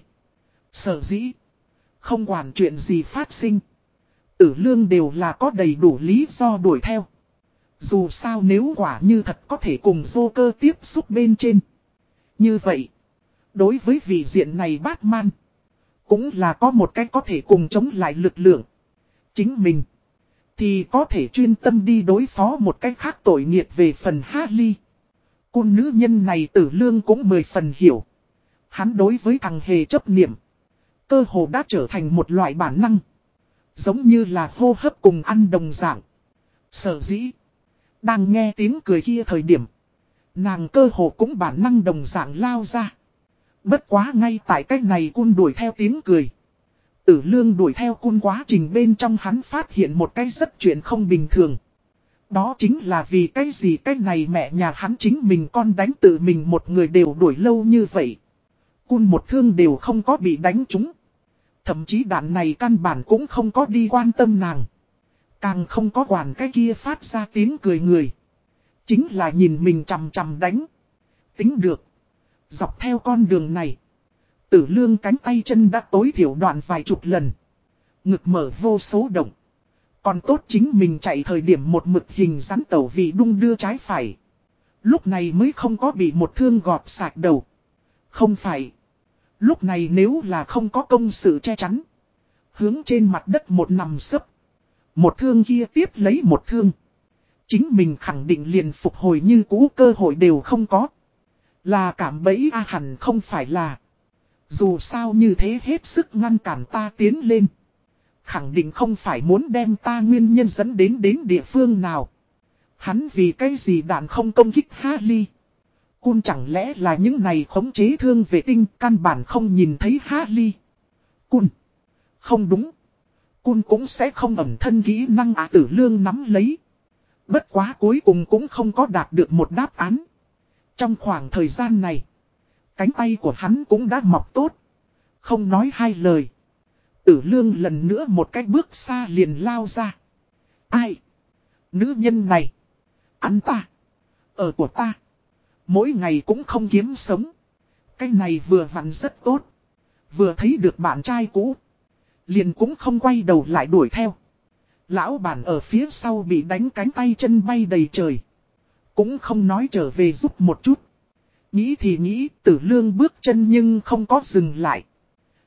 Sở dĩ. Không quản chuyện gì phát sinh. Tử lương đều là có đầy đủ lý do đuổi theo. Dù sao nếu quả như thật có thể cùng vô cơ tiếp xúc bên trên. Như vậy. Đối với vị diện này Batman. Cũng là có một cách có thể cùng chống lại lực lượng. Chính mình. Thì có thể chuyên tâm đi đối phó một cách khác tội nghiệt về phần Harley. Côn nữ nhân này tử lương cũng mười phần hiểu. Hắn đối với thằng hề chấp niệm. Cơ hồ đã trở thành một loại bản năng. Giống như là hô hấp cùng ăn đồng dạng. Sở dĩ. Đang nghe tiếng cười kia thời điểm. Nàng cơ hồ cũng bản năng đồng dạng lao ra. Bất quá ngay tại cách này cun đuổi theo tiếng cười. Tử lương đuổi theo cun quá trình bên trong hắn phát hiện một cái rất chuyện không bình thường. Đó chính là vì cái gì cái này mẹ nhà hắn chính mình con đánh tự mình một người đều đuổi lâu như vậy. Cun một thương đều không có bị đánh trúng. Thậm chí đạn này căn bản cũng không có đi quan tâm nàng. Càng không có quản cái kia phát ra tiếng cười người. Chính là nhìn mình chầm chầm đánh. Tính được. Dọc theo con đường này. Tử lương cánh tay chân đã tối thiểu đoạn vài chục lần. Ngực mở vô số động. Còn tốt chính mình chạy thời điểm một mực hình rắn tẩu vì đung đưa trái phải. Lúc này mới không có bị một thương gọt sạc đầu. Không phải. Lúc này nếu là không có công sự che chắn. Hướng trên mặt đất một nằm sấp. Một thương kia tiếp lấy một thương. Chính mình khẳng định liền phục hồi như cũ cơ hội đều không có. Là cảm bẫy A hẳn không phải là. Dù sao như thế hết sức ngăn cản ta tiến lên. Khẳng định không phải muốn đem ta nguyên nhân dẫn đến đến địa phương nào. Hắn vì cái gì đạn không công kích Harley. Cun chẳng lẽ là những này khống chế thương vệ tinh căn bản không nhìn thấy Harley. Cun. Không đúng. Cun cũng sẽ không ẩn thân kỹ năng á tử lương nắm lấy. Bất quá cuối cùng cũng không có đạt được một đáp án. Trong khoảng thời gian này. Cánh tay của hắn cũng đã mọc tốt. Không nói hai lời. Tử lương lần nữa một cái bước xa liền lao ra. Ai? Nữ nhân này. Ăn ta. Ở của ta. Mỗi ngày cũng không kiếm sống. Cái này vừa vặn rất tốt. Vừa thấy được bạn trai cũ. Liền cũng không quay đầu lại đuổi theo. Lão bản ở phía sau bị đánh cánh tay chân bay đầy trời. Cũng không nói trở về giúp một chút. Nghĩ thì nghĩ tử lương bước chân nhưng không có dừng lại.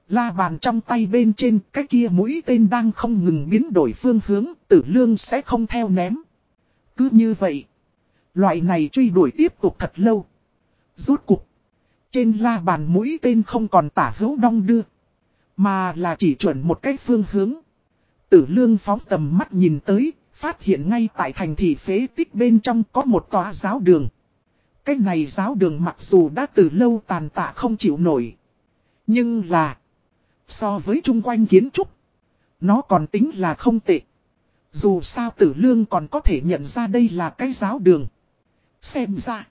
La bàn trong tay bên trên cái kia mũi tên đang không ngừng biến đổi phương hướng tử lương sẽ không theo ném. Cứ như vậy. Loại này truy đuổi tiếp tục thật lâu. Rốt cục. Trên la bàn mũi tên không còn tả hữu đong đưa. Mà là chỉ chuẩn một cái phương hướng. Tử lương phóng tầm mắt nhìn tới, phát hiện ngay tại thành thị phế tích bên trong có một tòa giáo đường. Cái này giáo đường mặc dù đã từ lâu tàn tạ không chịu nổi. Nhưng là, so với chung quanh kiến trúc, nó còn tính là không tệ. Dù sao tử lương còn có thể nhận ra đây là cái giáo đường. Xem ra,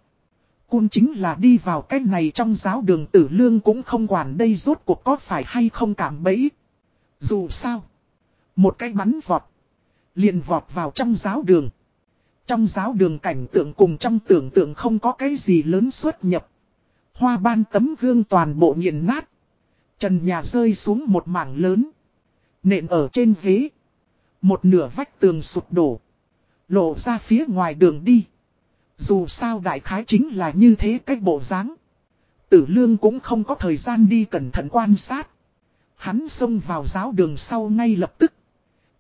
cun chính là đi vào cái này trong giáo đường tử lương cũng không quản đây rốt cuộc có phải hay không cảm bẫy. Dù sao, một cái bắn vọt, liền vọt vào trong giáo đường. Trong giáo đường cảnh tượng cùng trong tưởng tượng không có cái gì lớn xuất nhập. Hoa ban tấm gương toàn bộ nghiền nát. Trần nhà rơi xuống một mảng lớn. Nện ở trên ghế. Một nửa vách tường sụp đổ. Lộ ra phía ngoài đường đi. Dù sao đại khái chính là như thế cách bộ dáng Tử lương cũng không có thời gian đi cẩn thận quan sát. Hắn xông vào giáo đường sau ngay lập tức.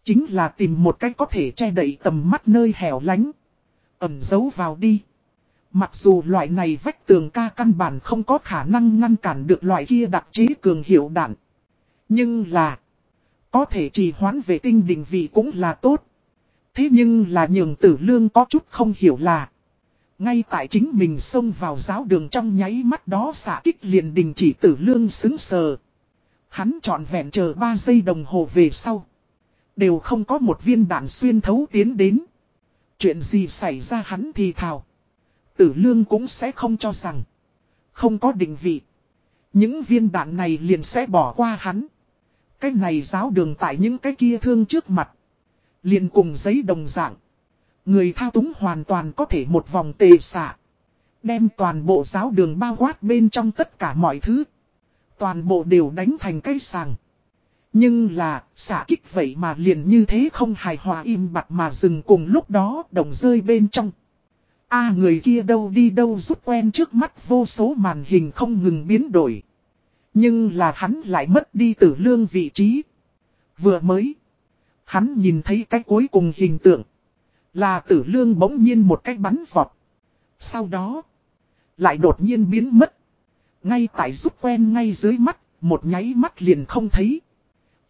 Chính là tìm một cách có thể che đậy tầm mắt nơi hẻo lánh. Ẩm giấu vào đi. Mặc dù loại này vách tường ca căn bản không có khả năng ngăn cản được loại kia đặc chế cường hiệu đạn. Nhưng là. Có thể trì hoãn về tinh định vị cũng là tốt. Thế nhưng là nhường tử lương có chút không hiểu là. Ngay tại chính mình xông vào giáo đường trong nháy mắt đó xả kích liền đình chỉ tử lương xứng sờ. Hắn trọn vẹn chờ 3 giây đồng hồ về sau. Đều không có một viên đạn xuyên thấu tiến đến. Chuyện gì xảy ra hắn thì thào. Tử lương cũng sẽ không cho rằng. Không có định vị. Những viên đạn này liền sẽ bỏ qua hắn. Cái này giáo đường tại những cái kia thương trước mặt. Liền cùng giấy đồng dạng. Người thao túng hoàn toàn có thể một vòng tề xạ. Đem toàn bộ giáo đường bao quát bên trong tất cả mọi thứ. Toàn bộ đều đánh thành cây sàng. Nhưng là, xả kích vậy mà liền như thế không hài hòa im bặt mà dừng cùng lúc đó đồng rơi bên trong. a người kia đâu đi đâu rút quen trước mắt vô số màn hình không ngừng biến đổi. Nhưng là hắn lại mất đi tử lương vị trí. Vừa mới, hắn nhìn thấy cái cuối cùng hình tượng. Là tử lương bỗng nhiên một cái bắn vọt. Sau đó, lại đột nhiên biến mất. Ngay tại rút quen ngay dưới mắt, một nháy mắt liền không thấy.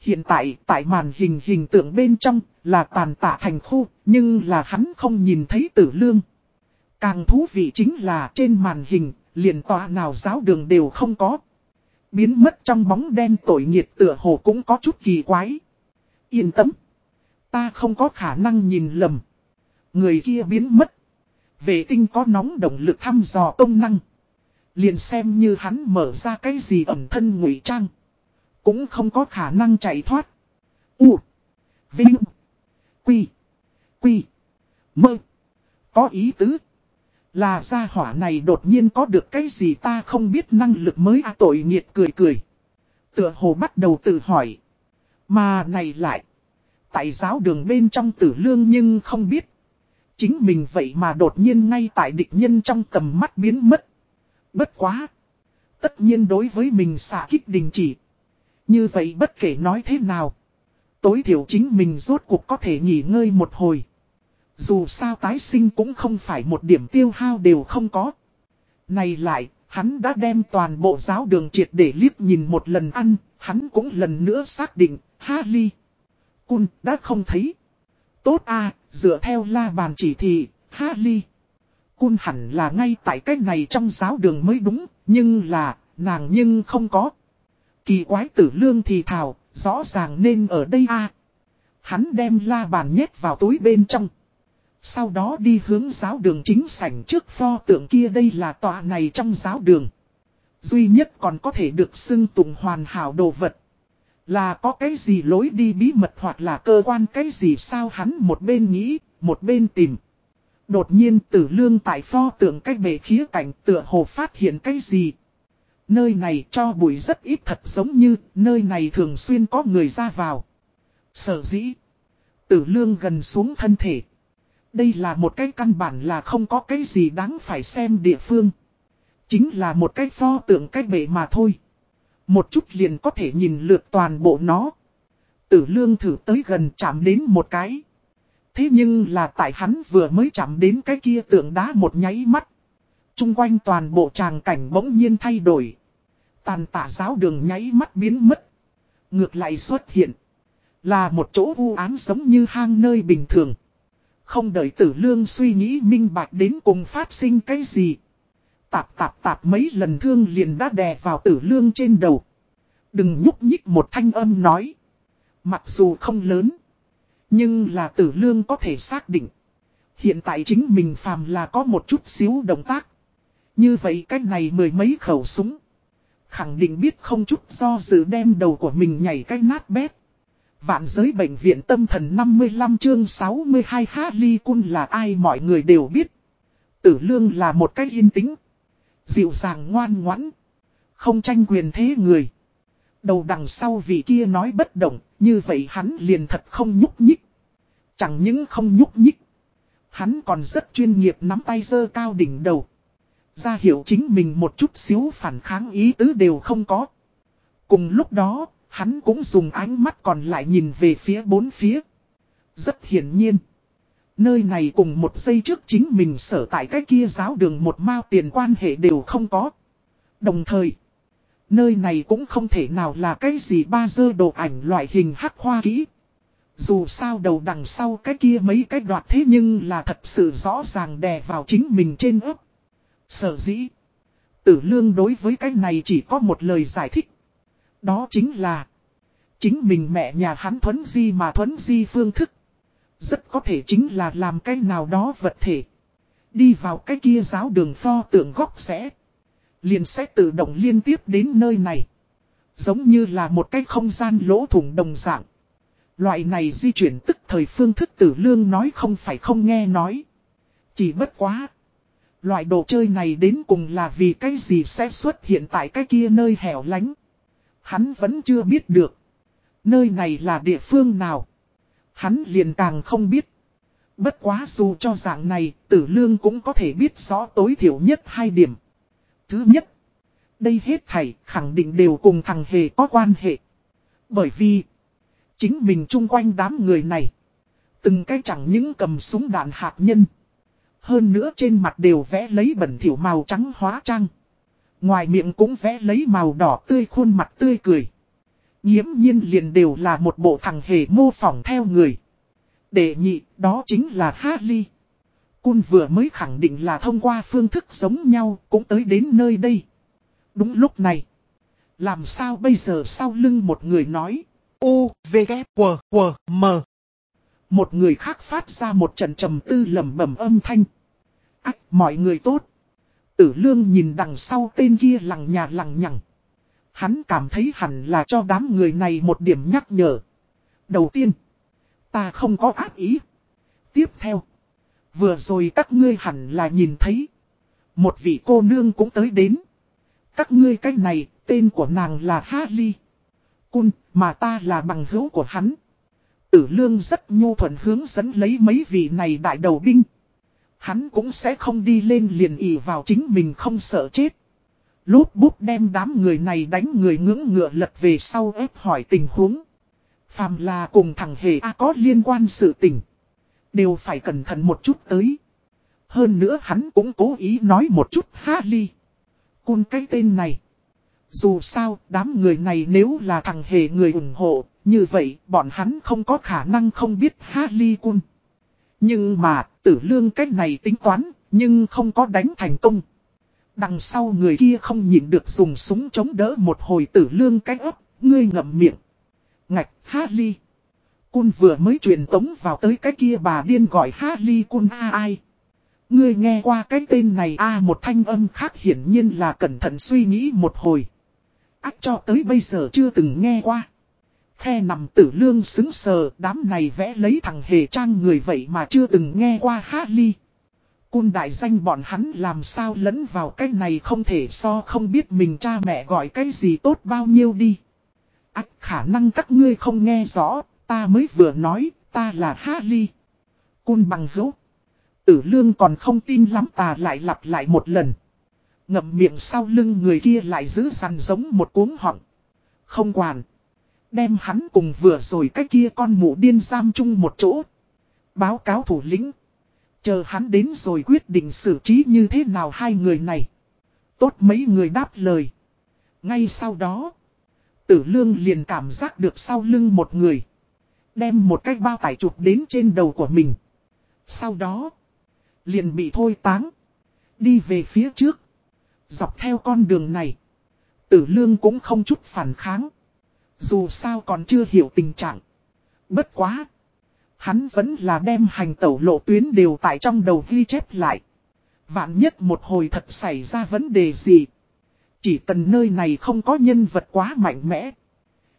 Hiện tại, tại màn hình hình tượng bên trong, là tàn tạ thành khu, nhưng là hắn không nhìn thấy tử lương. Càng thú vị chính là trên màn hình, liền tòa nào giáo đường đều không có. Biến mất trong bóng đen tội nghiệt tựa hồ cũng có chút kỳ quái. Yên tâm. Ta không có khả năng nhìn lầm. Người kia biến mất. Vệ tinh có nóng động lực thăm dò công năng. Liền xem như hắn mở ra cái gì ẩn thân ngụy trang. Cũng không có khả năng chạy thoát. U. Vinh. Quy. Quy. Mơ. Có ý tứ. Là gia hỏa này đột nhiên có được cái gì ta không biết năng lực mới à tội nghiệt cười cười. Tựa hồ bắt đầu tự hỏi. Mà này lại. Tại giáo đường bên trong tử lương nhưng không biết. Chính mình vậy mà đột nhiên ngay tại địch nhân trong tầm mắt biến mất. Bất quá. Tất nhiên đối với mình xả kích đình chỉ. Như vậy bất kể nói thế nào. Tối thiểu chính mình rốt cuộc có thể nghỉ ngơi một hồi. Dù sao tái sinh cũng không phải một điểm tiêu hao đều không có. Này lại, hắn đã đem toàn bộ giáo đường triệt để liếc nhìn một lần ăn, hắn cũng lần nữa xác định, ha ly. Cun đã không thấy. Tốt à, dựa theo la bàn chỉ thị, ha ly. Cun hẳn là ngay tại cách này trong giáo đường mới đúng, nhưng là, nàng nhưng không có. Kỳ quái tử lương thì thảo, rõ ràng nên ở đây a Hắn đem la bàn nhét vào túi bên trong. Sau đó đi hướng giáo đường chính sảnh trước pho tượng kia đây là tòa này trong giáo đường. Duy nhất còn có thể được xưng tụng hoàn hảo đồ vật. Là có cái gì lối đi bí mật hoặc là cơ quan cái gì sao hắn một bên nghĩ, một bên tìm. Đột nhiên tử lương tại pho tượng cách bể khía cảnh tựa hồ phát hiện cái gì. Nơi này cho bụi rất ít thật giống như, nơi này thường xuyên có người ra vào. Sở dĩ. Tử lương gần xuống thân thể. Đây là một cái căn bản là không có cái gì đáng phải xem địa phương. Chính là một cái pho tượng cái bể mà thôi. Một chút liền có thể nhìn lượt toàn bộ nó. Tử lương thử tới gần chạm đến một cái. Thế nhưng là tại hắn vừa mới chạm đến cái kia tượng đá một nháy mắt. Trung quanh toàn bộ tràng cảnh bỗng nhiên thay đổi. Tàn tả giáo đường nháy mắt biến mất. Ngược lại xuất hiện. Là một chỗ u án giống như hang nơi bình thường. Không đợi tử lương suy nghĩ minh bạch đến cùng phát sinh cái gì. Tạp tạp tạp mấy lần thương liền đã đè vào tử lương trên đầu. Đừng nhúc nhích một thanh âm nói. Mặc dù không lớn. Nhưng là tử lương có thể xác định. Hiện tại chính mình phàm là có một chút xíu động tác. Như vậy cách này mười mấy khẩu súng. Khẳng định biết không chút do dự đem đầu của mình nhảy cách nát bét. Vạn giới bệnh viện tâm thần 55 chương 62 Harley Cun là ai mọi người đều biết. Tử lương là một cái yên tĩnh. Dịu dàng ngoan ngoãn. Không tranh quyền thế người. Đầu đằng sau vị kia nói bất động, như vậy hắn liền thật không nhúc nhích. Chẳng những không nhúc nhích. Hắn còn rất chuyên nghiệp nắm tay dơ cao đỉnh đầu. Ra hiểu chính mình một chút xíu phản kháng ý tứ đều không có. Cùng lúc đó, hắn cũng dùng ánh mắt còn lại nhìn về phía bốn phía. Rất hiển nhiên. Nơi này cùng một giây trước chính mình sở tại cái kia giáo đường một mao tiền quan hệ đều không có. Đồng thời, nơi này cũng không thể nào là cái gì ba dơ đồ ảnh loại hình hắc hoa kỹ. Dù sao đầu đằng sau cái kia mấy cái đoạt thế nhưng là thật sự rõ ràng đè vào chính mình trên ớp. Sở dĩ. Tử lương đối với cái này chỉ có một lời giải thích. Đó chính là. Chính mình mẹ nhà hắn thuấn di mà thuấn di phương thức. Rất có thể chính là làm cái nào đó vật thể. Đi vào cái kia giáo đường pho tượng góc sẽ. Liền sẽ tự động liên tiếp đến nơi này. Giống như là một cái không gian lỗ thủng đồng dạng. Loại này di chuyển tức thời phương thức tử lương nói không phải không nghe nói. Chỉ bất quá. Loại đồ chơi này đến cùng là vì cái gì sẽ xuất hiện tại cái kia nơi hẻo lánh. Hắn vẫn chưa biết được. Nơi này là địa phương nào. Hắn liền càng không biết. Bất quá dù cho dạng này, tử lương cũng có thể biết rõ tối thiểu nhất hai điểm. Thứ nhất, đây hết thảy khẳng định đều cùng thằng Hề có quan hệ. Bởi vì, chính mình chung quanh đám người này, từng cái chẳng những cầm súng đạn hạt nhân. Hơn nữa trên mặt đều vẽ lấy bẩn thiểu màu trắng hóa trang. Ngoài miệng cũng vẽ lấy màu đỏ tươi khuôn mặt tươi cười. Nhiễm nhiên liền đều là một bộ thằng hề mô phỏng theo người. Đệ nhị, đó chính là Harley. Cun vừa mới khẳng định là thông qua phương thức giống nhau cũng tới đến nơi đây. Đúng lúc này. Làm sao bây giờ sau lưng một người nói. U, V, K, W, W, M. Một người khác phát ra một trận trầm tư lầm bẩm âm thanh. Ách, mọi người tốt. Tử lương nhìn đằng sau tên kia lằng nhà lằng nhằng. Hắn cảm thấy hẳn là cho đám người này một điểm nhắc nhở. Đầu tiên, ta không có ác ý. Tiếp theo, vừa rồi các ngươi hẳn là nhìn thấy. Một vị cô nương cũng tới đến. Các ngươi cách này, tên của nàng là Harley. Cun, mà ta là bằng hữu của hắn. Tử lương rất nhu thuận hướng dẫn lấy mấy vị này đại đầu binh. Hắn cũng sẽ không đi lên liền ỉ vào chính mình không sợ chết. Lút bút đem đám người này đánh người ngưỡng ngựa lật về sau ép hỏi tình huống. Phàm là cùng thằng Hề A có liên quan sự tình. Đều phải cẩn thận một chút tới. Hơn nữa hắn cũng cố ý nói một chút Harley. Cun cái tên này. Dù sao, đám người này nếu là thằng Hề người ủng hộ, như vậy bọn hắn không có khả năng không biết Harley Cun. Nhưng mà, tử lương cách này tính toán, nhưng không có đánh thành công. Đằng sau người kia không nhịn được dùng súng chống đỡ một hồi tử lương cách ấp, ngươi ngậm miệng. Ngạch, Harley. Cun vừa mới truyền tống vào tới cái kia bà điên gọi Harley Cun A ai. Ngươi nghe qua cái tên này A một thanh âm khác hiển nhiên là cẩn thận suy nghĩ một hồi. ác cho tới bây giờ chưa từng nghe qua. The nằm tử lương xứng sờ đám này vẽ lấy thằng hề trang người vậy mà chưa từng nghe qua hát ly Cun đại danh bọn hắn làm sao lẫn vào cái này không thể so không biết mình cha mẹ gọi cái gì tốt bao nhiêu đi. Ách khả năng các ngươi không nghe rõ, ta mới vừa nói, ta là hát ly Cun bằng hữu. Tử lương còn không tin lắm ta lại lặp lại một lần. Ngậm miệng sau lưng người kia lại giữ rằn giống một cuốn họng. Không quản. Đem hắn cùng vừa rồi cái kia con mụ điên giam chung một chỗ. Báo cáo thủ lĩnh. Chờ hắn đến rồi quyết định xử trí như thế nào hai người này. Tốt mấy người đáp lời. Ngay sau đó. Tử lương liền cảm giác được sau lưng một người. Đem một cái bao tải chụp đến trên đầu của mình. Sau đó. Liền bị thôi táng. Đi về phía trước. Dọc theo con đường này. Tử lương cũng không chút phản kháng. Dù sao còn chưa hiểu tình trạng. Bất quá. Hắn vẫn là đem hành tẩu lộ tuyến đều tại trong đầu ghi chép lại. Vạn nhất một hồi thật xảy ra vấn đề gì. Chỉ cần nơi này không có nhân vật quá mạnh mẽ.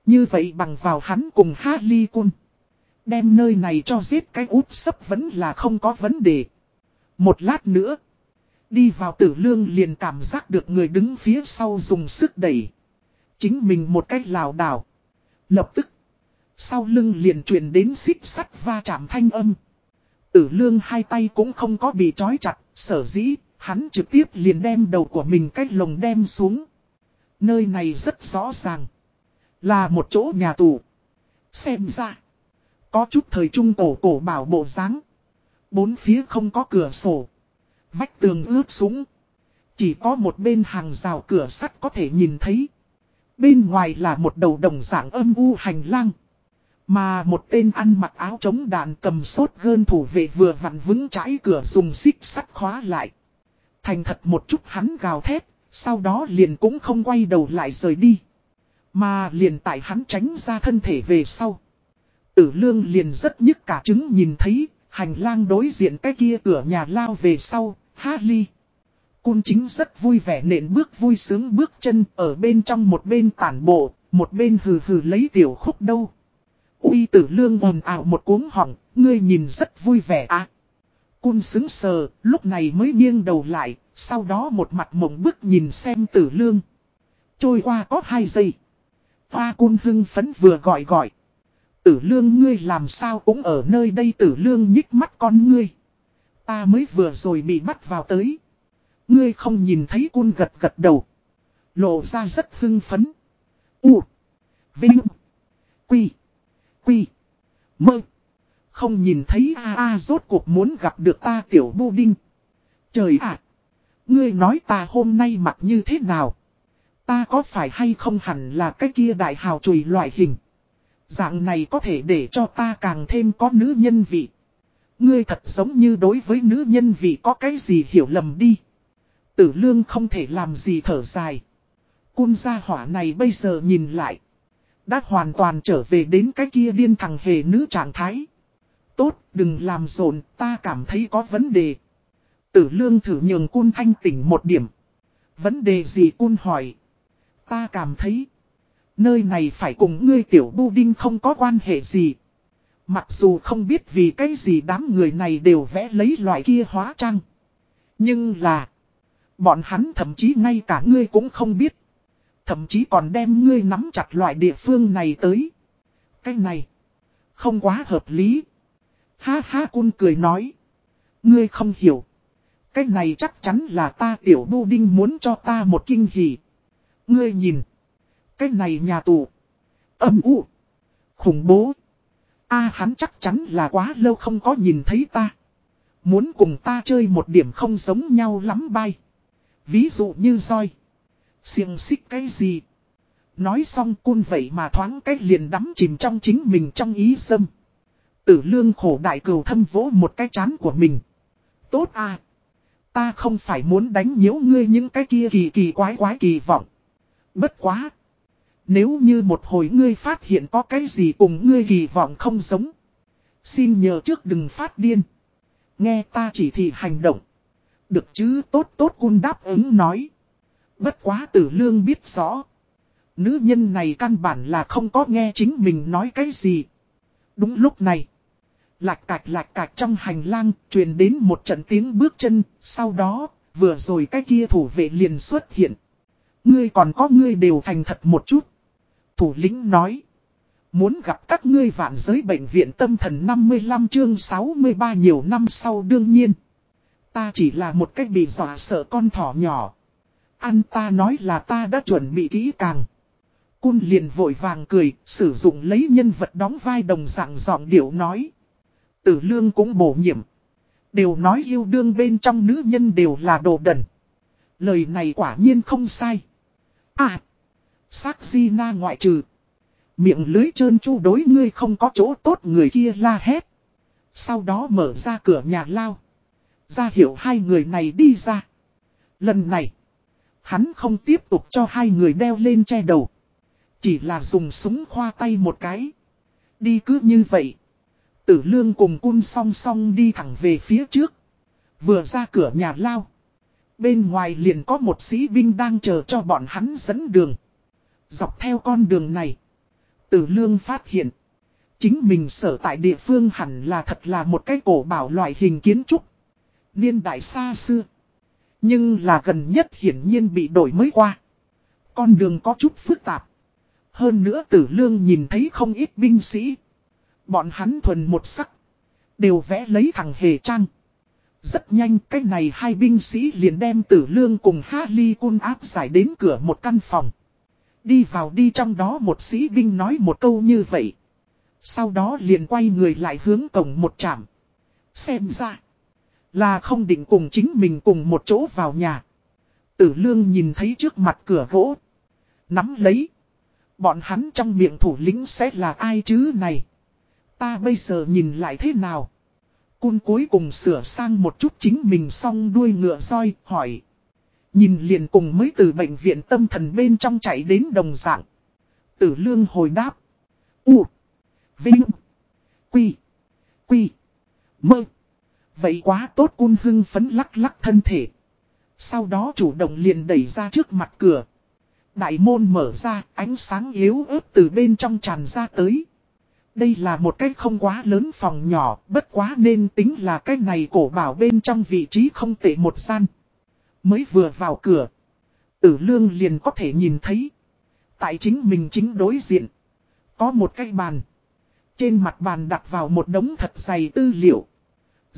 Như vậy bằng vào hắn cùng Harley Kun. Đem nơi này cho giết cái út sấp vẫn là không có vấn đề. Một lát nữa. Đi vào tử lương liền cảm giác được người đứng phía sau dùng sức đẩy. Chính mình một cách lào đảo. Lập tức. Sau lưng liền truyền đến xích sắt va chạm thanh âm. Tử lương hai tay cũng không có bị trói chặt, sở dĩ, hắn trực tiếp liền đem đầu của mình cách lồng đem xuống. Nơi này rất rõ ràng. Là một chỗ nhà tù. Xem ra. Có chút thời trung cổ cổ bảo bộ dáng Bốn phía không có cửa sổ. Vách tường ướt súng. Chỉ có một bên hàng rào cửa sắt có thể nhìn thấy. Bên ngoài là một đầu đồng dạng âm u hành lang. Mà một tên ăn mặc áo chống đạn cầm sốt gơn thủ vệ vừa vặn vững trái cửa dùng xích sắt khóa lại. Thành thật một chút hắn gào thét, sau đó liền cũng không quay đầu lại rời đi. Mà liền tại hắn tránh ra thân thể về sau. Tử lương liền rất nhức cả trứng nhìn thấy, hành lang đối diện cái kia cửa nhà lao về sau, Harley. Cun chính rất vui vẻ nện bước vui sướng bước chân ở bên trong một bên tản bộ, một bên hừ hừ lấy tiểu khúc đâu. Uy tử lương ồn ào một cuống hỏng ngươi nhìn rất vui vẻ à. Cun xứng sờ, lúc này mới nghiêng đầu lại, sau đó một mặt mộng bức nhìn xem tử lương. Trôi qua có hai giây. Hoa cun hưng phấn vừa gọi gọi. Tử lương ngươi làm sao cũng ở nơi đây tử lương nhích mắt con ngươi. Ta mới vừa rồi bị bắt vào tới. Ngươi không nhìn thấy cun gật gật đầu. Lộ ra rất hưng phấn. U. Vinh. Quy. Quy. Mơ. Không nhìn thấy a a rốt cuộc muốn gặp được ta tiểu bu đinh. Trời ạ. Ngươi nói ta hôm nay mặc như thế nào? Ta có phải hay không hẳn là cái kia đại hào chùi loại hình? Dạng này có thể để cho ta càng thêm có nữ nhân vị. Ngươi thật giống như đối với nữ nhân vị có cái gì hiểu lầm đi. Tử lương không thể làm gì thở dài. Cun gia hỏa này bây giờ nhìn lại. Đã hoàn toàn trở về đến cái kia điên thằng hề nữ trạng thái. Tốt, đừng làm rộn, ta cảm thấy có vấn đề. Tử lương thử nhường cun thanh tỉnh một điểm. Vấn đề gì cun hỏi. Ta cảm thấy. Nơi này phải cùng ngươi tiểu bu đinh không có quan hệ gì. Mặc dù không biết vì cái gì đám người này đều vẽ lấy loại kia hóa trang. Nhưng là. Bọn hắn thậm chí ngay cả ngươi cũng không biết. Thậm chí còn đem ngươi nắm chặt loại địa phương này tới. Cái này. Không quá hợp lý. Ha ha, cun cười nói. Ngươi không hiểu. Cái này chắc chắn là ta tiểu đu đinh muốn cho ta một kinh hỉ. Ngươi nhìn. Cái này nhà tù. Âm u. Khủng bố. a, hắn chắc chắn là quá lâu không có nhìn thấy ta. Muốn cùng ta chơi một điểm không giống nhau lắm bay. Ví dụ như roi. Xiềng xích cái gì. Nói xong cun vậy mà thoáng cái liền đắm chìm trong chính mình trong ý sâm. Tử lương khổ đại cừu thâm vỗ một cái chán của mình. Tốt à. Ta không phải muốn đánh nhiễu ngươi những cái kia kỳ kỳ quái quái kỳ vọng. Bất quá. Nếu như một hồi ngươi phát hiện có cái gì cùng ngươi kỳ vọng không giống. Xin nhờ trước đừng phát điên. Nghe ta chỉ thị hành động. Được chứ tốt tốt cun đáp ứng nói. Bất quá tử lương biết rõ. Nữ nhân này căn bản là không có nghe chính mình nói cái gì. Đúng lúc này. Lạc cạch lạc cạch trong hành lang, truyền đến một trận tiếng bước chân, sau đó, vừa rồi cái kia thủ vệ liền xuất hiện. Ngươi còn có ngươi đều thành thật một chút. Thủ lĩnh nói. Muốn gặp các ngươi vạn giới bệnh viện tâm thần 55 chương 63 nhiều năm sau đương nhiên. Ta chỉ là một cách bị dọa sợ con thỏ nhỏ. Anh ta nói là ta đã chuẩn bị kỹ càng. Cun liền vội vàng cười, sử dụng lấy nhân vật đóng vai đồng dạng giọng điệu nói. Tử lương cũng bổ nhiệm. Đều nói yêu đương bên trong nữ nhân đều là đồ đần. Lời này quả nhiên không sai. À! Sắc di na ngoại trừ. Miệng lưới trơn chu đối ngươi không có chỗ tốt người kia la hét. Sau đó mở ra cửa nhà lao. Ra hiểu hai người này đi ra. Lần này. Hắn không tiếp tục cho hai người đeo lên che đầu. Chỉ là dùng súng khoa tay một cái. Đi cứ như vậy. Tử lương cùng cun song song đi thẳng về phía trước. Vừa ra cửa nhà lao. Bên ngoài liền có một sĩ binh đang chờ cho bọn hắn dẫn đường. Dọc theo con đường này. Tử lương phát hiện. Chính mình sở tại địa phương hẳn là thật là một cái cổ bảo loại hình kiến trúc. Niên đại xa xưa. Nhưng là gần nhất hiển nhiên bị đổi mới qua. Con đường có chút phức tạp. Hơn nữa tử lương nhìn thấy không ít binh sĩ. Bọn hắn thuần một sắc. Đều vẽ lấy thằng hề trang. Rất nhanh cái này hai binh sĩ liền đem tử lương cùng Harley Cun áp giải đến cửa một căn phòng. Đi vào đi trong đó một sĩ binh nói một câu như vậy. Sau đó liền quay người lại hướng cổng một trạm. Xem ra. Là không định cùng chính mình cùng một chỗ vào nhà. Tử lương nhìn thấy trước mặt cửa gỗ. Nắm lấy. Bọn hắn trong miệng thủ lĩnh sẽ là ai chứ này. Ta bây giờ nhìn lại thế nào? Cun cuối cùng sửa sang một chút chính mình xong đuôi ngựa roi, hỏi. Nhìn liền cùng mới từ bệnh viện tâm thần bên trong chạy đến đồng dạng. Tử lương hồi đáp. U. Vinh. Quy. Quy. Mơ. Vậy quá tốt cun hưng phấn lắc lắc thân thể. Sau đó chủ động liền đẩy ra trước mặt cửa. Đại môn mở ra, ánh sáng yếu ớt từ bên trong tràn ra tới. Đây là một cái không quá lớn phòng nhỏ, bất quá nên tính là cái này cổ bảo bên trong vị trí không tệ một gian. Mới vừa vào cửa, tử lương liền có thể nhìn thấy. Tại chính mình chính đối diện, có một cái bàn. Trên mặt bàn đặt vào một đống thật dày tư liệu.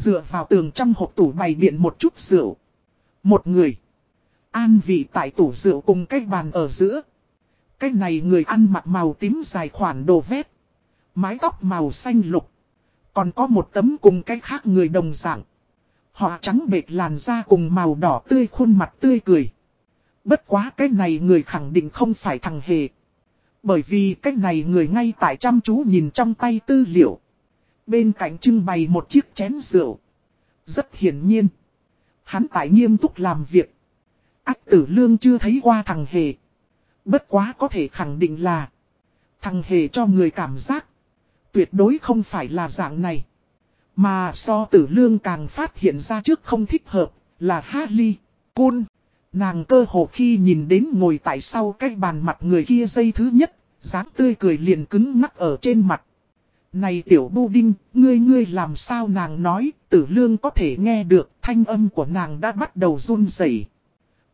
Dựa vào tường trong hộp tủ bày biện một chút rượu. Một người. An vị tại tủ rượu cùng cái bàn ở giữa. Cái này người ăn mặc màu tím dài khoản đồ vét. Mái tóc màu xanh lục. Còn có một tấm cùng cái khác người đồng dạng. Họ trắng bệt làn da cùng màu đỏ tươi khuôn mặt tươi cười. Bất quá cái này người khẳng định không phải thằng hề. Bởi vì cái này người ngay tại chăm chú nhìn trong tay tư liệu. Bên cạnh trưng bày một chiếc chén rượu. Rất hiển nhiên. Hắn tại nghiêm túc làm việc. Ách tử lương chưa thấy qua thằng hề. Bất quá có thể khẳng định là. Thằng hề cho người cảm giác. Tuyệt đối không phải là dạng này. Mà so tử lương càng phát hiện ra trước không thích hợp, là Harley, Cun. Nàng cơ hồ khi nhìn đến ngồi tại sau cái bàn mặt người kia dây thứ nhất, dáng tươi cười liền cứng ngắc ở trên mặt. Này tiểu bu đinh, ngươi ngươi làm sao nàng nói, tử lương có thể nghe được, thanh âm của nàng đã bắt đầu run rẩy.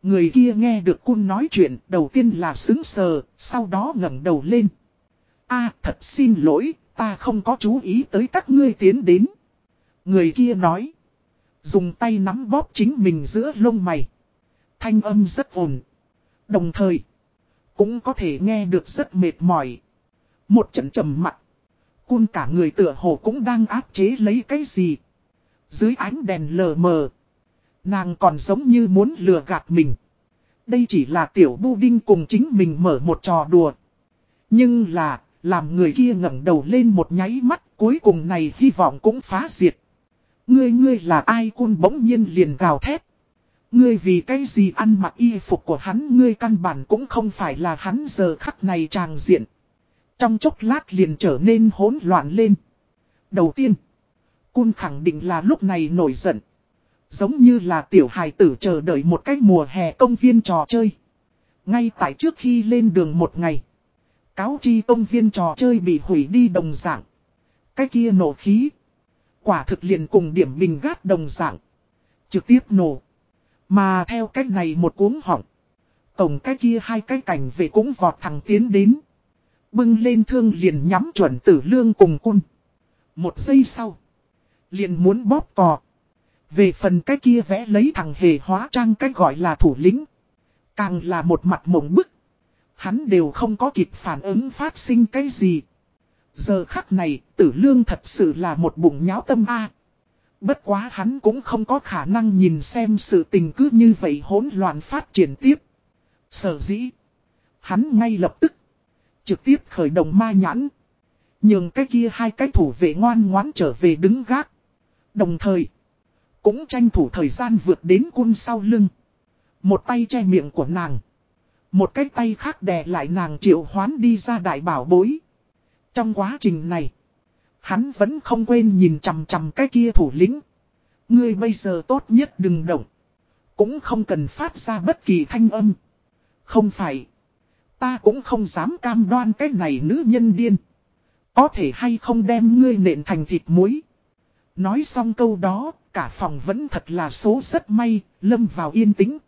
Người kia nghe được cun nói chuyện đầu tiên là xứng sờ, sau đó ngẩng đầu lên. a thật xin lỗi, ta không có chú ý tới các ngươi tiến đến. Người kia nói. Dùng tay nắm bóp chính mình giữa lông mày. Thanh âm rất ổn. Đồng thời, cũng có thể nghe được rất mệt mỏi. Một trận trầm mặt. Cun cả người tựa hồ cũng đang áp chế lấy cái gì. Dưới ánh đèn lờ mờ. Nàng còn giống như muốn lừa gạt mình. Đây chỉ là tiểu bu đinh cùng chính mình mở một trò đùa. Nhưng là, làm người kia ngẩng đầu lên một nháy mắt, cuối cùng này hy vọng cũng phá diệt. Ngươi ngươi là ai cun bỗng nhiên liền gào thét. Ngươi vì cái gì ăn mặc y phục của hắn ngươi căn bản cũng không phải là hắn giờ khắc này tràng diện. Trong chốc lát liền trở nên hỗn loạn lên. Đầu tiên, cun khẳng định là lúc này nổi giận. Giống như là tiểu hài tử chờ đợi một cái mùa hè công viên trò chơi. Ngay tại trước khi lên đường một ngày. Cáo chi công viên trò chơi bị hủy đi đồng dạng. Cái kia nổ khí. Quả thực liền cùng điểm bình gát đồng dạng. Trực tiếp nổ. Mà theo cách này một cuốn họng. Tổng cái kia hai cái cảnh về cũng vọt thẳng tiến đến. Bưng lên thương liền nhắm chuẩn tử lương cùng cun. Một giây sau. Liền muốn bóp cò. Về phần cái kia vẽ lấy thằng hề hóa trang cách gọi là thủ lĩnh. Càng là một mặt mộng bức. Hắn đều không có kịp phản ứng phát sinh cái gì. Giờ khắc này, tử lương thật sự là một bụng nháo tâm A. Bất quá hắn cũng không có khả năng nhìn xem sự tình cứ như vậy hỗn loạn phát triển tiếp. Sở dĩ. Hắn ngay lập tức. Trực tiếp khởi động ma nhãn. Nhưng cái kia hai cái thủ vệ ngoan ngoãn trở về đứng gác. Đồng thời. Cũng tranh thủ thời gian vượt đến quân sau lưng. Một tay che miệng của nàng. Một cái tay khác đè lại nàng triệu hoán đi ra đại bảo bối. Trong quá trình này. Hắn vẫn không quên nhìn chằm chằm cái kia thủ lĩnh. Ngươi bây giờ tốt nhất đừng động. Cũng không cần phát ra bất kỳ thanh âm. Không phải. Ta cũng không dám cam đoan cái này nữ nhân điên. Có thể hay không đem ngươi nện thành thịt muối. Nói xong câu đó, cả phòng vẫn thật là số rất may, lâm vào yên tĩnh.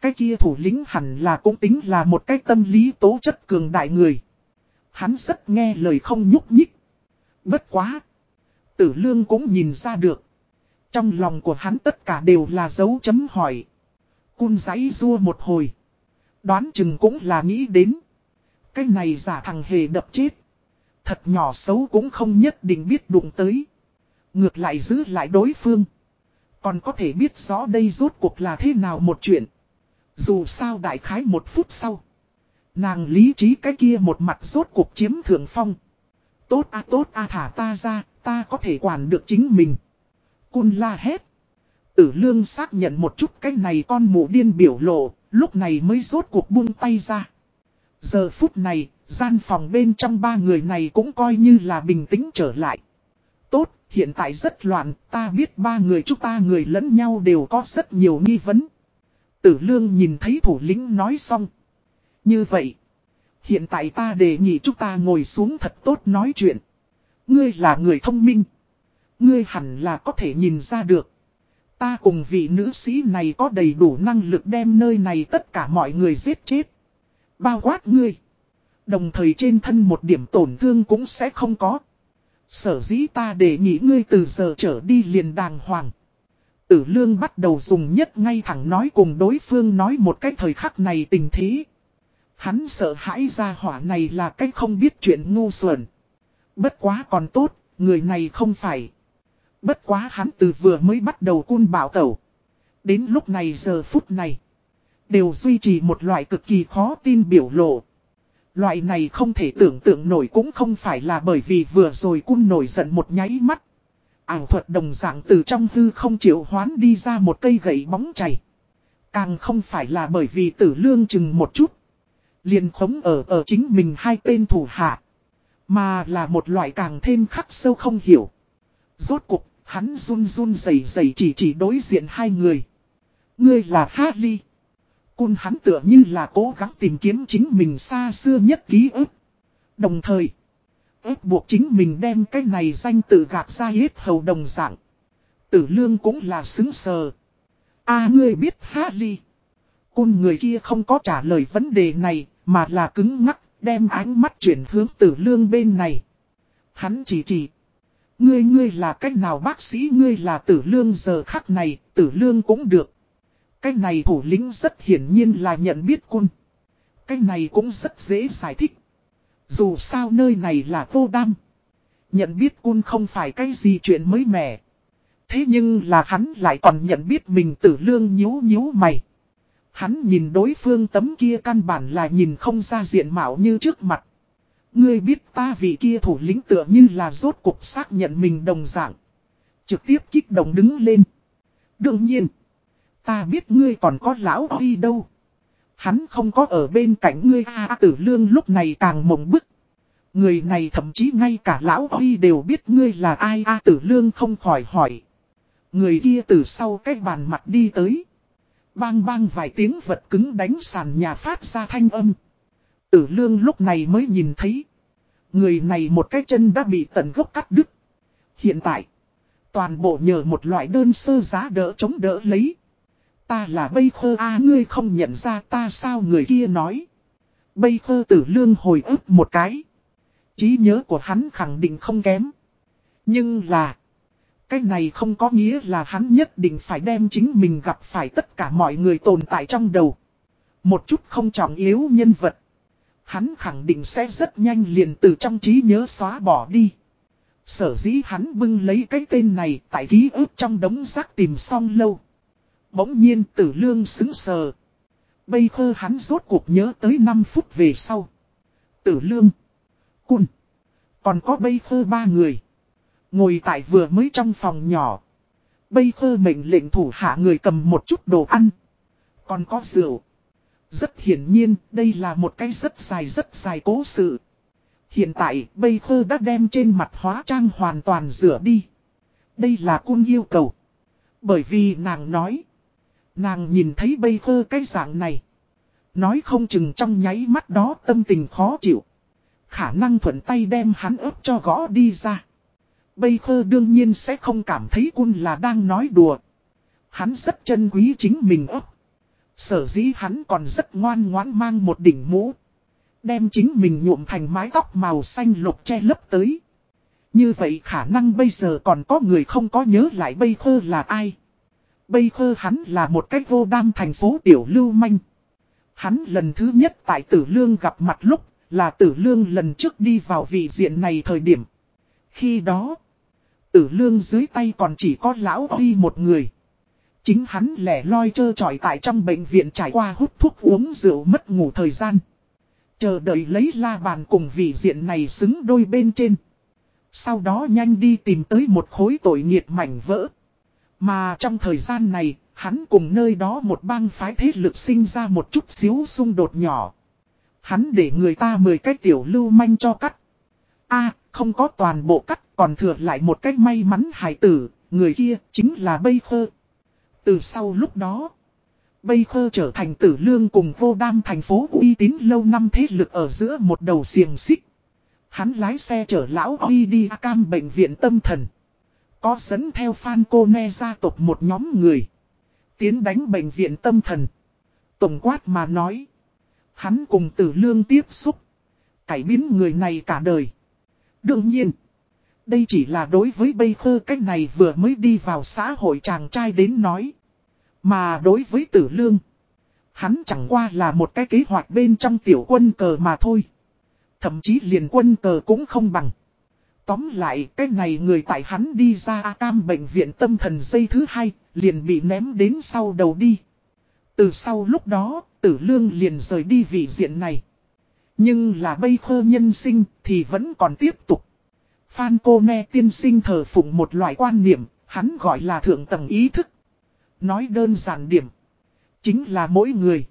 Cái kia thủ lĩnh hẳn là cũng tính là một cái tâm lý tố chất cường đại người. Hắn rất nghe lời không nhúc nhích. Bất quá. Tử lương cũng nhìn ra được. Trong lòng của hắn tất cả đều là dấu chấm hỏi. Cun giấy rua một hồi. Đoán chừng cũng là nghĩ đến. Cái này giả thằng hề đập chết. Thật nhỏ xấu cũng không nhất định biết đụng tới. Ngược lại giữ lại đối phương. Còn có thể biết rõ đây rốt cuộc là thế nào một chuyện. Dù sao đại khái một phút sau. Nàng lý trí cái kia một mặt rốt cuộc chiếm thượng phong. Tốt a tốt a thả ta ra, ta có thể quản được chính mình. Cun la hét. Tử lương xác nhận một chút cái này con mụ điên biểu lộ, lúc này mới rốt cuộc buông tay ra. Giờ phút này, gian phòng bên trong ba người này cũng coi như là bình tĩnh trở lại. Tốt, hiện tại rất loạn, ta biết ba người chúng ta người lẫn nhau đều có rất nhiều nghi vấn. Tử lương nhìn thấy thủ lĩnh nói xong. Như vậy, hiện tại ta đề nghị chúng ta ngồi xuống thật tốt nói chuyện. Ngươi là người thông minh. Ngươi hẳn là có thể nhìn ra được. Ta cùng vị nữ sĩ này có đầy đủ năng lực đem nơi này tất cả mọi người giết chết. Bao quát ngươi. Đồng thời trên thân một điểm tổn thương cũng sẽ không có. Sở dĩ ta để nhị ngươi từ giờ trở đi liền đàng hoàng. Tử lương bắt đầu dùng nhất ngay thẳng nói cùng đối phương nói một cái thời khắc này tình thế. Hắn sợ hãi ra hỏa này là cách không biết chuyện ngu xuẩn. Bất quá còn tốt, người này không phải. Bất quá hắn từ vừa mới bắt đầu cun bảo tẩu. Đến lúc này giờ phút này. Đều duy trì một loại cực kỳ khó tin biểu lộ. Loại này không thể tưởng tượng nổi cũng không phải là bởi vì vừa rồi cun nổi giận một nháy mắt. ảng thuật đồng dạng từ trong hư không chịu hoán đi ra một cây gậy bóng chảy. Càng không phải là bởi vì tử lương chừng một chút. liền khống ở ở chính mình hai tên thủ hạ. Mà là một loại càng thêm khắc sâu không hiểu. Rốt cuộc, hắn run run rẩy rẩy chỉ chỉ đối diện hai người. Ngươi là Harley. Cun hắn tựa như là cố gắng tìm kiếm chính mình xa xưa nhất ký ức. Đồng thời, ép buộc chính mình đem cái này danh tự gạt ra hết hầu đồng dạng. Tử lương cũng là xứng sờ. a ngươi biết Harley. Cun người kia không có trả lời vấn đề này, mà là cứng ngắc, đem ánh mắt chuyển hướng tử lương bên này. Hắn chỉ chỉ. Ngươi ngươi là cách nào bác sĩ ngươi là tử lương giờ khắc này, tử lương cũng được. Cái này thủ lĩnh rất hiển nhiên là nhận biết cun. Cái này cũng rất dễ giải thích. Dù sao nơi này là vô đam. Nhận biết cun không phải cái gì chuyện mới mẻ. Thế nhưng là hắn lại còn nhận biết mình tử lương nhíu nhíu mày. Hắn nhìn đối phương tấm kia căn bản là nhìn không ra diện mạo như trước mặt. Ngươi biết ta vị kia thủ lĩnh tựa như là rốt cuộc xác nhận mình đồng dạng. Trực tiếp kích động đứng lên. Đương nhiên. Ta biết ngươi còn có lão Huy đâu. Hắn không có ở bên cạnh ngươi, A tử lương lúc này càng mộng bức. Người này thậm chí ngay cả lão Huy đều biết ngươi là ai, A tử lương không khỏi hỏi. Người kia từ sau cái bàn mặt đi tới. Bang bang vài tiếng vật cứng đánh sàn nhà phát ra thanh âm. Tử lương lúc này mới nhìn thấy. Người này một cái chân đã bị tận gốc cắt đứt. Hiện tại, toàn bộ nhờ một loại đơn sơ giá đỡ chống đỡ lấy. Ta là bây khơ a ngươi không nhận ra ta sao người kia nói. Bây khơ tử lương hồi ức một cái. trí nhớ của hắn khẳng định không kém. Nhưng là, cái này không có nghĩa là hắn nhất định phải đem chính mình gặp phải tất cả mọi người tồn tại trong đầu. Một chút không trọng yếu nhân vật. Hắn khẳng định sẽ rất nhanh liền từ trong trí nhớ xóa bỏ đi. Sở dĩ hắn bưng lấy cái tên này tại ký ức trong đống rác tìm xong lâu. Bỗng nhiên tử lương xứng sờ. Bây khơ hắn rốt cuộc nhớ tới 5 phút về sau. Tử lương. Cun. Còn có bây khơ ba người. Ngồi tại vừa mới trong phòng nhỏ. Bây khơ mệnh lệnh thủ hạ người cầm một chút đồ ăn. Còn có rượu. Rất hiển nhiên, đây là một cái rất dài rất dài cố sự. Hiện tại, bây khơ đã đem trên mặt hóa trang hoàn toàn rửa đi. Đây là cung yêu cầu. Bởi vì nàng nói. Nàng nhìn thấy bây khơ cái dạng này. Nói không chừng trong nháy mắt đó tâm tình khó chịu. Khả năng thuận tay đem hắn ớt cho gõ đi ra. Bây khơ đương nhiên sẽ không cảm thấy cun là đang nói đùa. Hắn rất chân quý chính mình ớt. Sở dĩ hắn còn rất ngoan ngoãn mang một đỉnh mũ. Đem chính mình nhuộm thành mái tóc màu xanh lục che lấp tới. Như vậy khả năng bây giờ còn có người không có nhớ lại bây khơ là ai. Bây khơ hắn là một cách vô đam thành phố tiểu lưu manh. Hắn lần thứ nhất tại tử lương gặp mặt lúc là tử lương lần trước đi vào vị diện này thời điểm. Khi đó, tử lương dưới tay còn chỉ có lão huy một người. Chính hắn lẻ loi trơ trọi tại trong bệnh viện trải qua hút thuốc uống rượu mất ngủ thời gian. Chờ đợi lấy la bàn cùng vị diện này xứng đôi bên trên. Sau đó nhanh đi tìm tới một khối tội nghiệt mảnh vỡ. Mà trong thời gian này, hắn cùng nơi đó một bang phái thế lực sinh ra một chút xíu xung đột nhỏ. Hắn để người ta mời cái tiểu lưu manh cho cắt. a không có toàn bộ cắt, còn thừa lại một cách may mắn hải tử, người kia chính là bây khơ. Từ sau lúc đó, Bây khơ trở thành tử lương cùng vô đam thành phố uy tín lâu năm thế lực ở giữa một đầu xiềng xích. Hắn lái xe chở lão Huy đi cam bệnh viện tâm thần. Có dẫn theo Phan Cô Ne gia tộc một nhóm người. Tiến đánh bệnh viện tâm thần. Tổng quát mà nói. Hắn cùng tử lương tiếp xúc. Cải biến người này cả đời. Đương nhiên. Đây chỉ là đối với bây khơ cách này vừa mới đi vào xã hội chàng trai đến nói. Mà đối với tử lương, hắn chẳng qua là một cái kế hoạch bên trong tiểu quân cờ mà thôi. Thậm chí liền quân cờ cũng không bằng. Tóm lại, cái này người tại hắn đi ra A cam bệnh viện tâm thần dây thứ hai, liền bị ném đến sau đầu đi. Từ sau lúc đó, tử lương liền rời đi vị diện này. Nhưng là bây khơ nhân sinh thì vẫn còn tiếp tục. Phan cô nghe tiên sinh thờ phụng một loại quan niệm, hắn gọi là thượng tầng ý thức. Nói đơn giản điểm. Chính là mỗi người.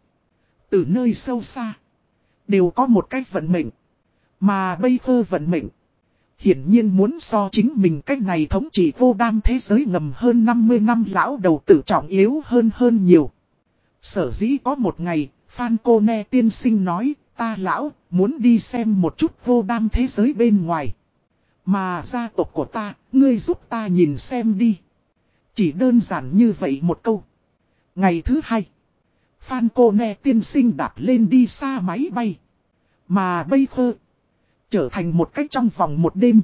Từ nơi sâu xa. Đều có một cách vận mệnh. Mà bây thơ vận mệnh. Hiển nhiên muốn so chính mình cách này thống trị vô đam thế giới ngầm hơn 50 năm lão đầu tử trọng yếu hơn hơn nhiều. Sở dĩ có một ngày, Phan Cô Ne tiên sinh nói, ta lão, muốn đi xem một chút vô đam thế giới bên ngoài. Mà gia tộc của ta, ngươi giúp ta nhìn xem đi. Chỉ đơn giản như vậy một câu. Ngày thứ hai, Phan cô nè tiên sinh đạp lên đi xa máy bay. Mà bây khơ. Trở thành một cách trong vòng một đêm.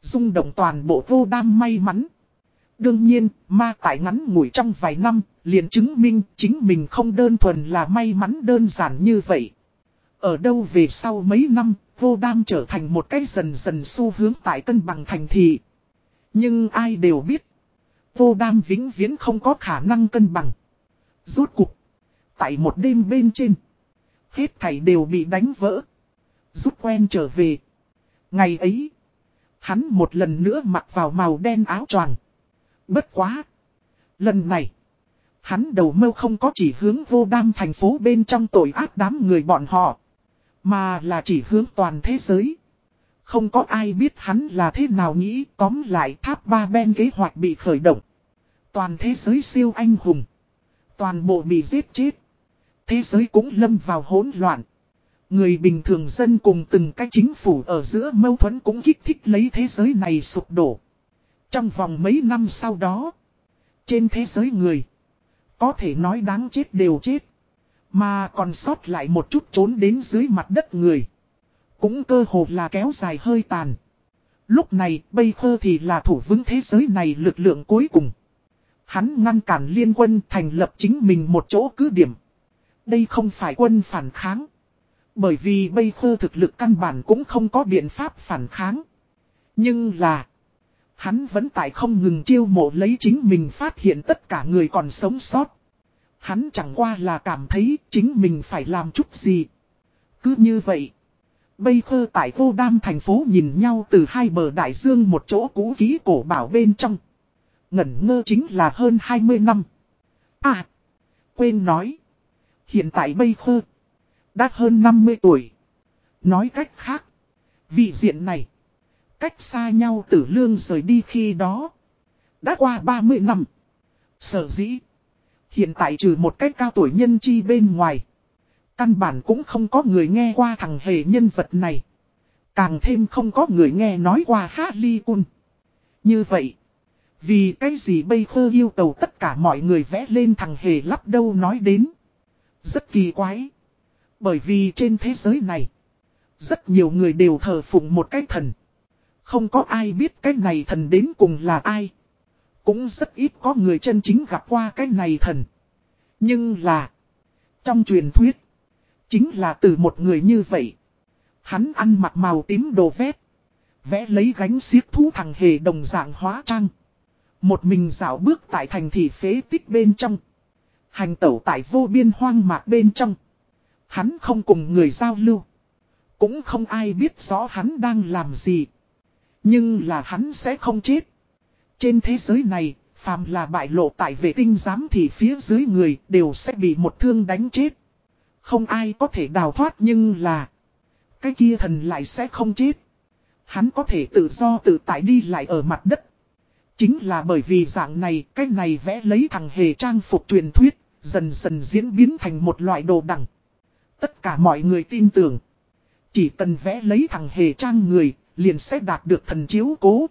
rung động toàn bộ vô đam may mắn. Đương nhiên, ma tại ngắn ngủi trong vài năm, liền chứng minh chính mình không đơn thuần là may mắn đơn giản như vậy. Ở đâu về sau mấy năm, vô đam trở thành một cái dần dần xu hướng tại cân bằng thành thị. Nhưng ai đều biết, vô đam vĩnh viễn không có khả năng cân bằng. Rốt cục, tại một đêm bên trên, hết thảy đều bị đánh vỡ. Rút quen trở về. Ngày ấy, hắn một lần nữa mặc vào màu đen áo choàng. Bất quá. Lần này, hắn đầu mâu không có chỉ hướng vô đam thành phố bên trong tội ác đám người bọn họ. Mà là chỉ hướng toàn thế giới. Không có ai biết hắn là thế nào nghĩ tóm lại tháp ba bên kế hoạch bị khởi động. Toàn thế giới siêu anh hùng. Toàn bộ bị giết chết. Thế giới cũng lâm vào hỗn loạn. Người bình thường dân cùng từng cái chính phủ ở giữa mâu thuẫn cũng kích thích lấy thế giới này sụp đổ. Trong vòng mấy năm sau đó, trên thế giới người, có thể nói đáng chết đều chết. Mà còn sót lại một chút trốn đến dưới mặt đất người. Cũng cơ hồ là kéo dài hơi tàn. Lúc này, bây khơ thì là thủ vững thế giới này lực lượng cuối cùng. Hắn ngăn cản liên quân thành lập chính mình một chỗ cứ điểm. Đây không phải quân phản kháng. Bởi vì bây khơ thực lực căn bản cũng không có biện pháp phản kháng. Nhưng là... Hắn vẫn tại không ngừng chiêu mộ lấy chính mình phát hiện tất cả người còn sống sót. Hắn chẳng qua là cảm thấy chính mình phải làm chút gì. Cứ như vậy. Bây khơ tại vô đam thành phố nhìn nhau từ hai bờ đại dương một chỗ cũ ký cổ bảo bên trong. Ngẩn ngơ chính là hơn 20 năm. À. Quên nói. Hiện tại bây khơ. Đã hơn 50 tuổi. Nói cách khác. Vị diện này. Cách xa nhau tử lương rời đi khi đó. Đã qua 30 năm. Sở dĩ. Hiện tại trừ một cách cao tuổi nhân chi bên ngoài. Căn bản cũng không có người nghe qua thằng hề nhân vật này. Càng thêm không có người nghe nói qua Harley Quinn. Như vậy. Vì cái gì bây khơ yêu cầu tất cả mọi người vẽ lên thằng hề lắp đâu nói đến. Rất kỳ quái. Bởi vì trên thế giới này. Rất nhiều người đều thờ phụng một cái thần. Không có ai biết cái này thần đến cùng là ai. Cũng rất ít có người chân chính gặp qua cái này thần. Nhưng là. Trong truyền thuyết. Chính là từ một người như vậy. Hắn ăn mặc màu tím đồ vét. Vẽ lấy gánh xiếc thú thằng hề đồng dạng hóa trang. Một mình dạo bước tại thành thị phế tích bên trong. Hành tẩu tại vô biên hoang mạc bên trong. Hắn không cùng người giao lưu. Cũng không ai biết rõ hắn đang làm gì. Nhưng là hắn sẽ không chết. Trên thế giới này, phàm là bại lộ tại vệ tinh giám thì phía dưới người đều sẽ bị một thương đánh chết. Không ai có thể đào thoát nhưng là... Cái kia thần lại sẽ không chết. Hắn có thể tự do tự tại đi lại ở mặt đất. Chính là bởi vì dạng này, cái này vẽ lấy thằng hề trang phục truyền thuyết, dần dần diễn biến thành một loại đồ đẳng Tất cả mọi người tin tưởng. Chỉ cần vẽ lấy thằng hề trang người, liền sẽ đạt được thần chiếu cố.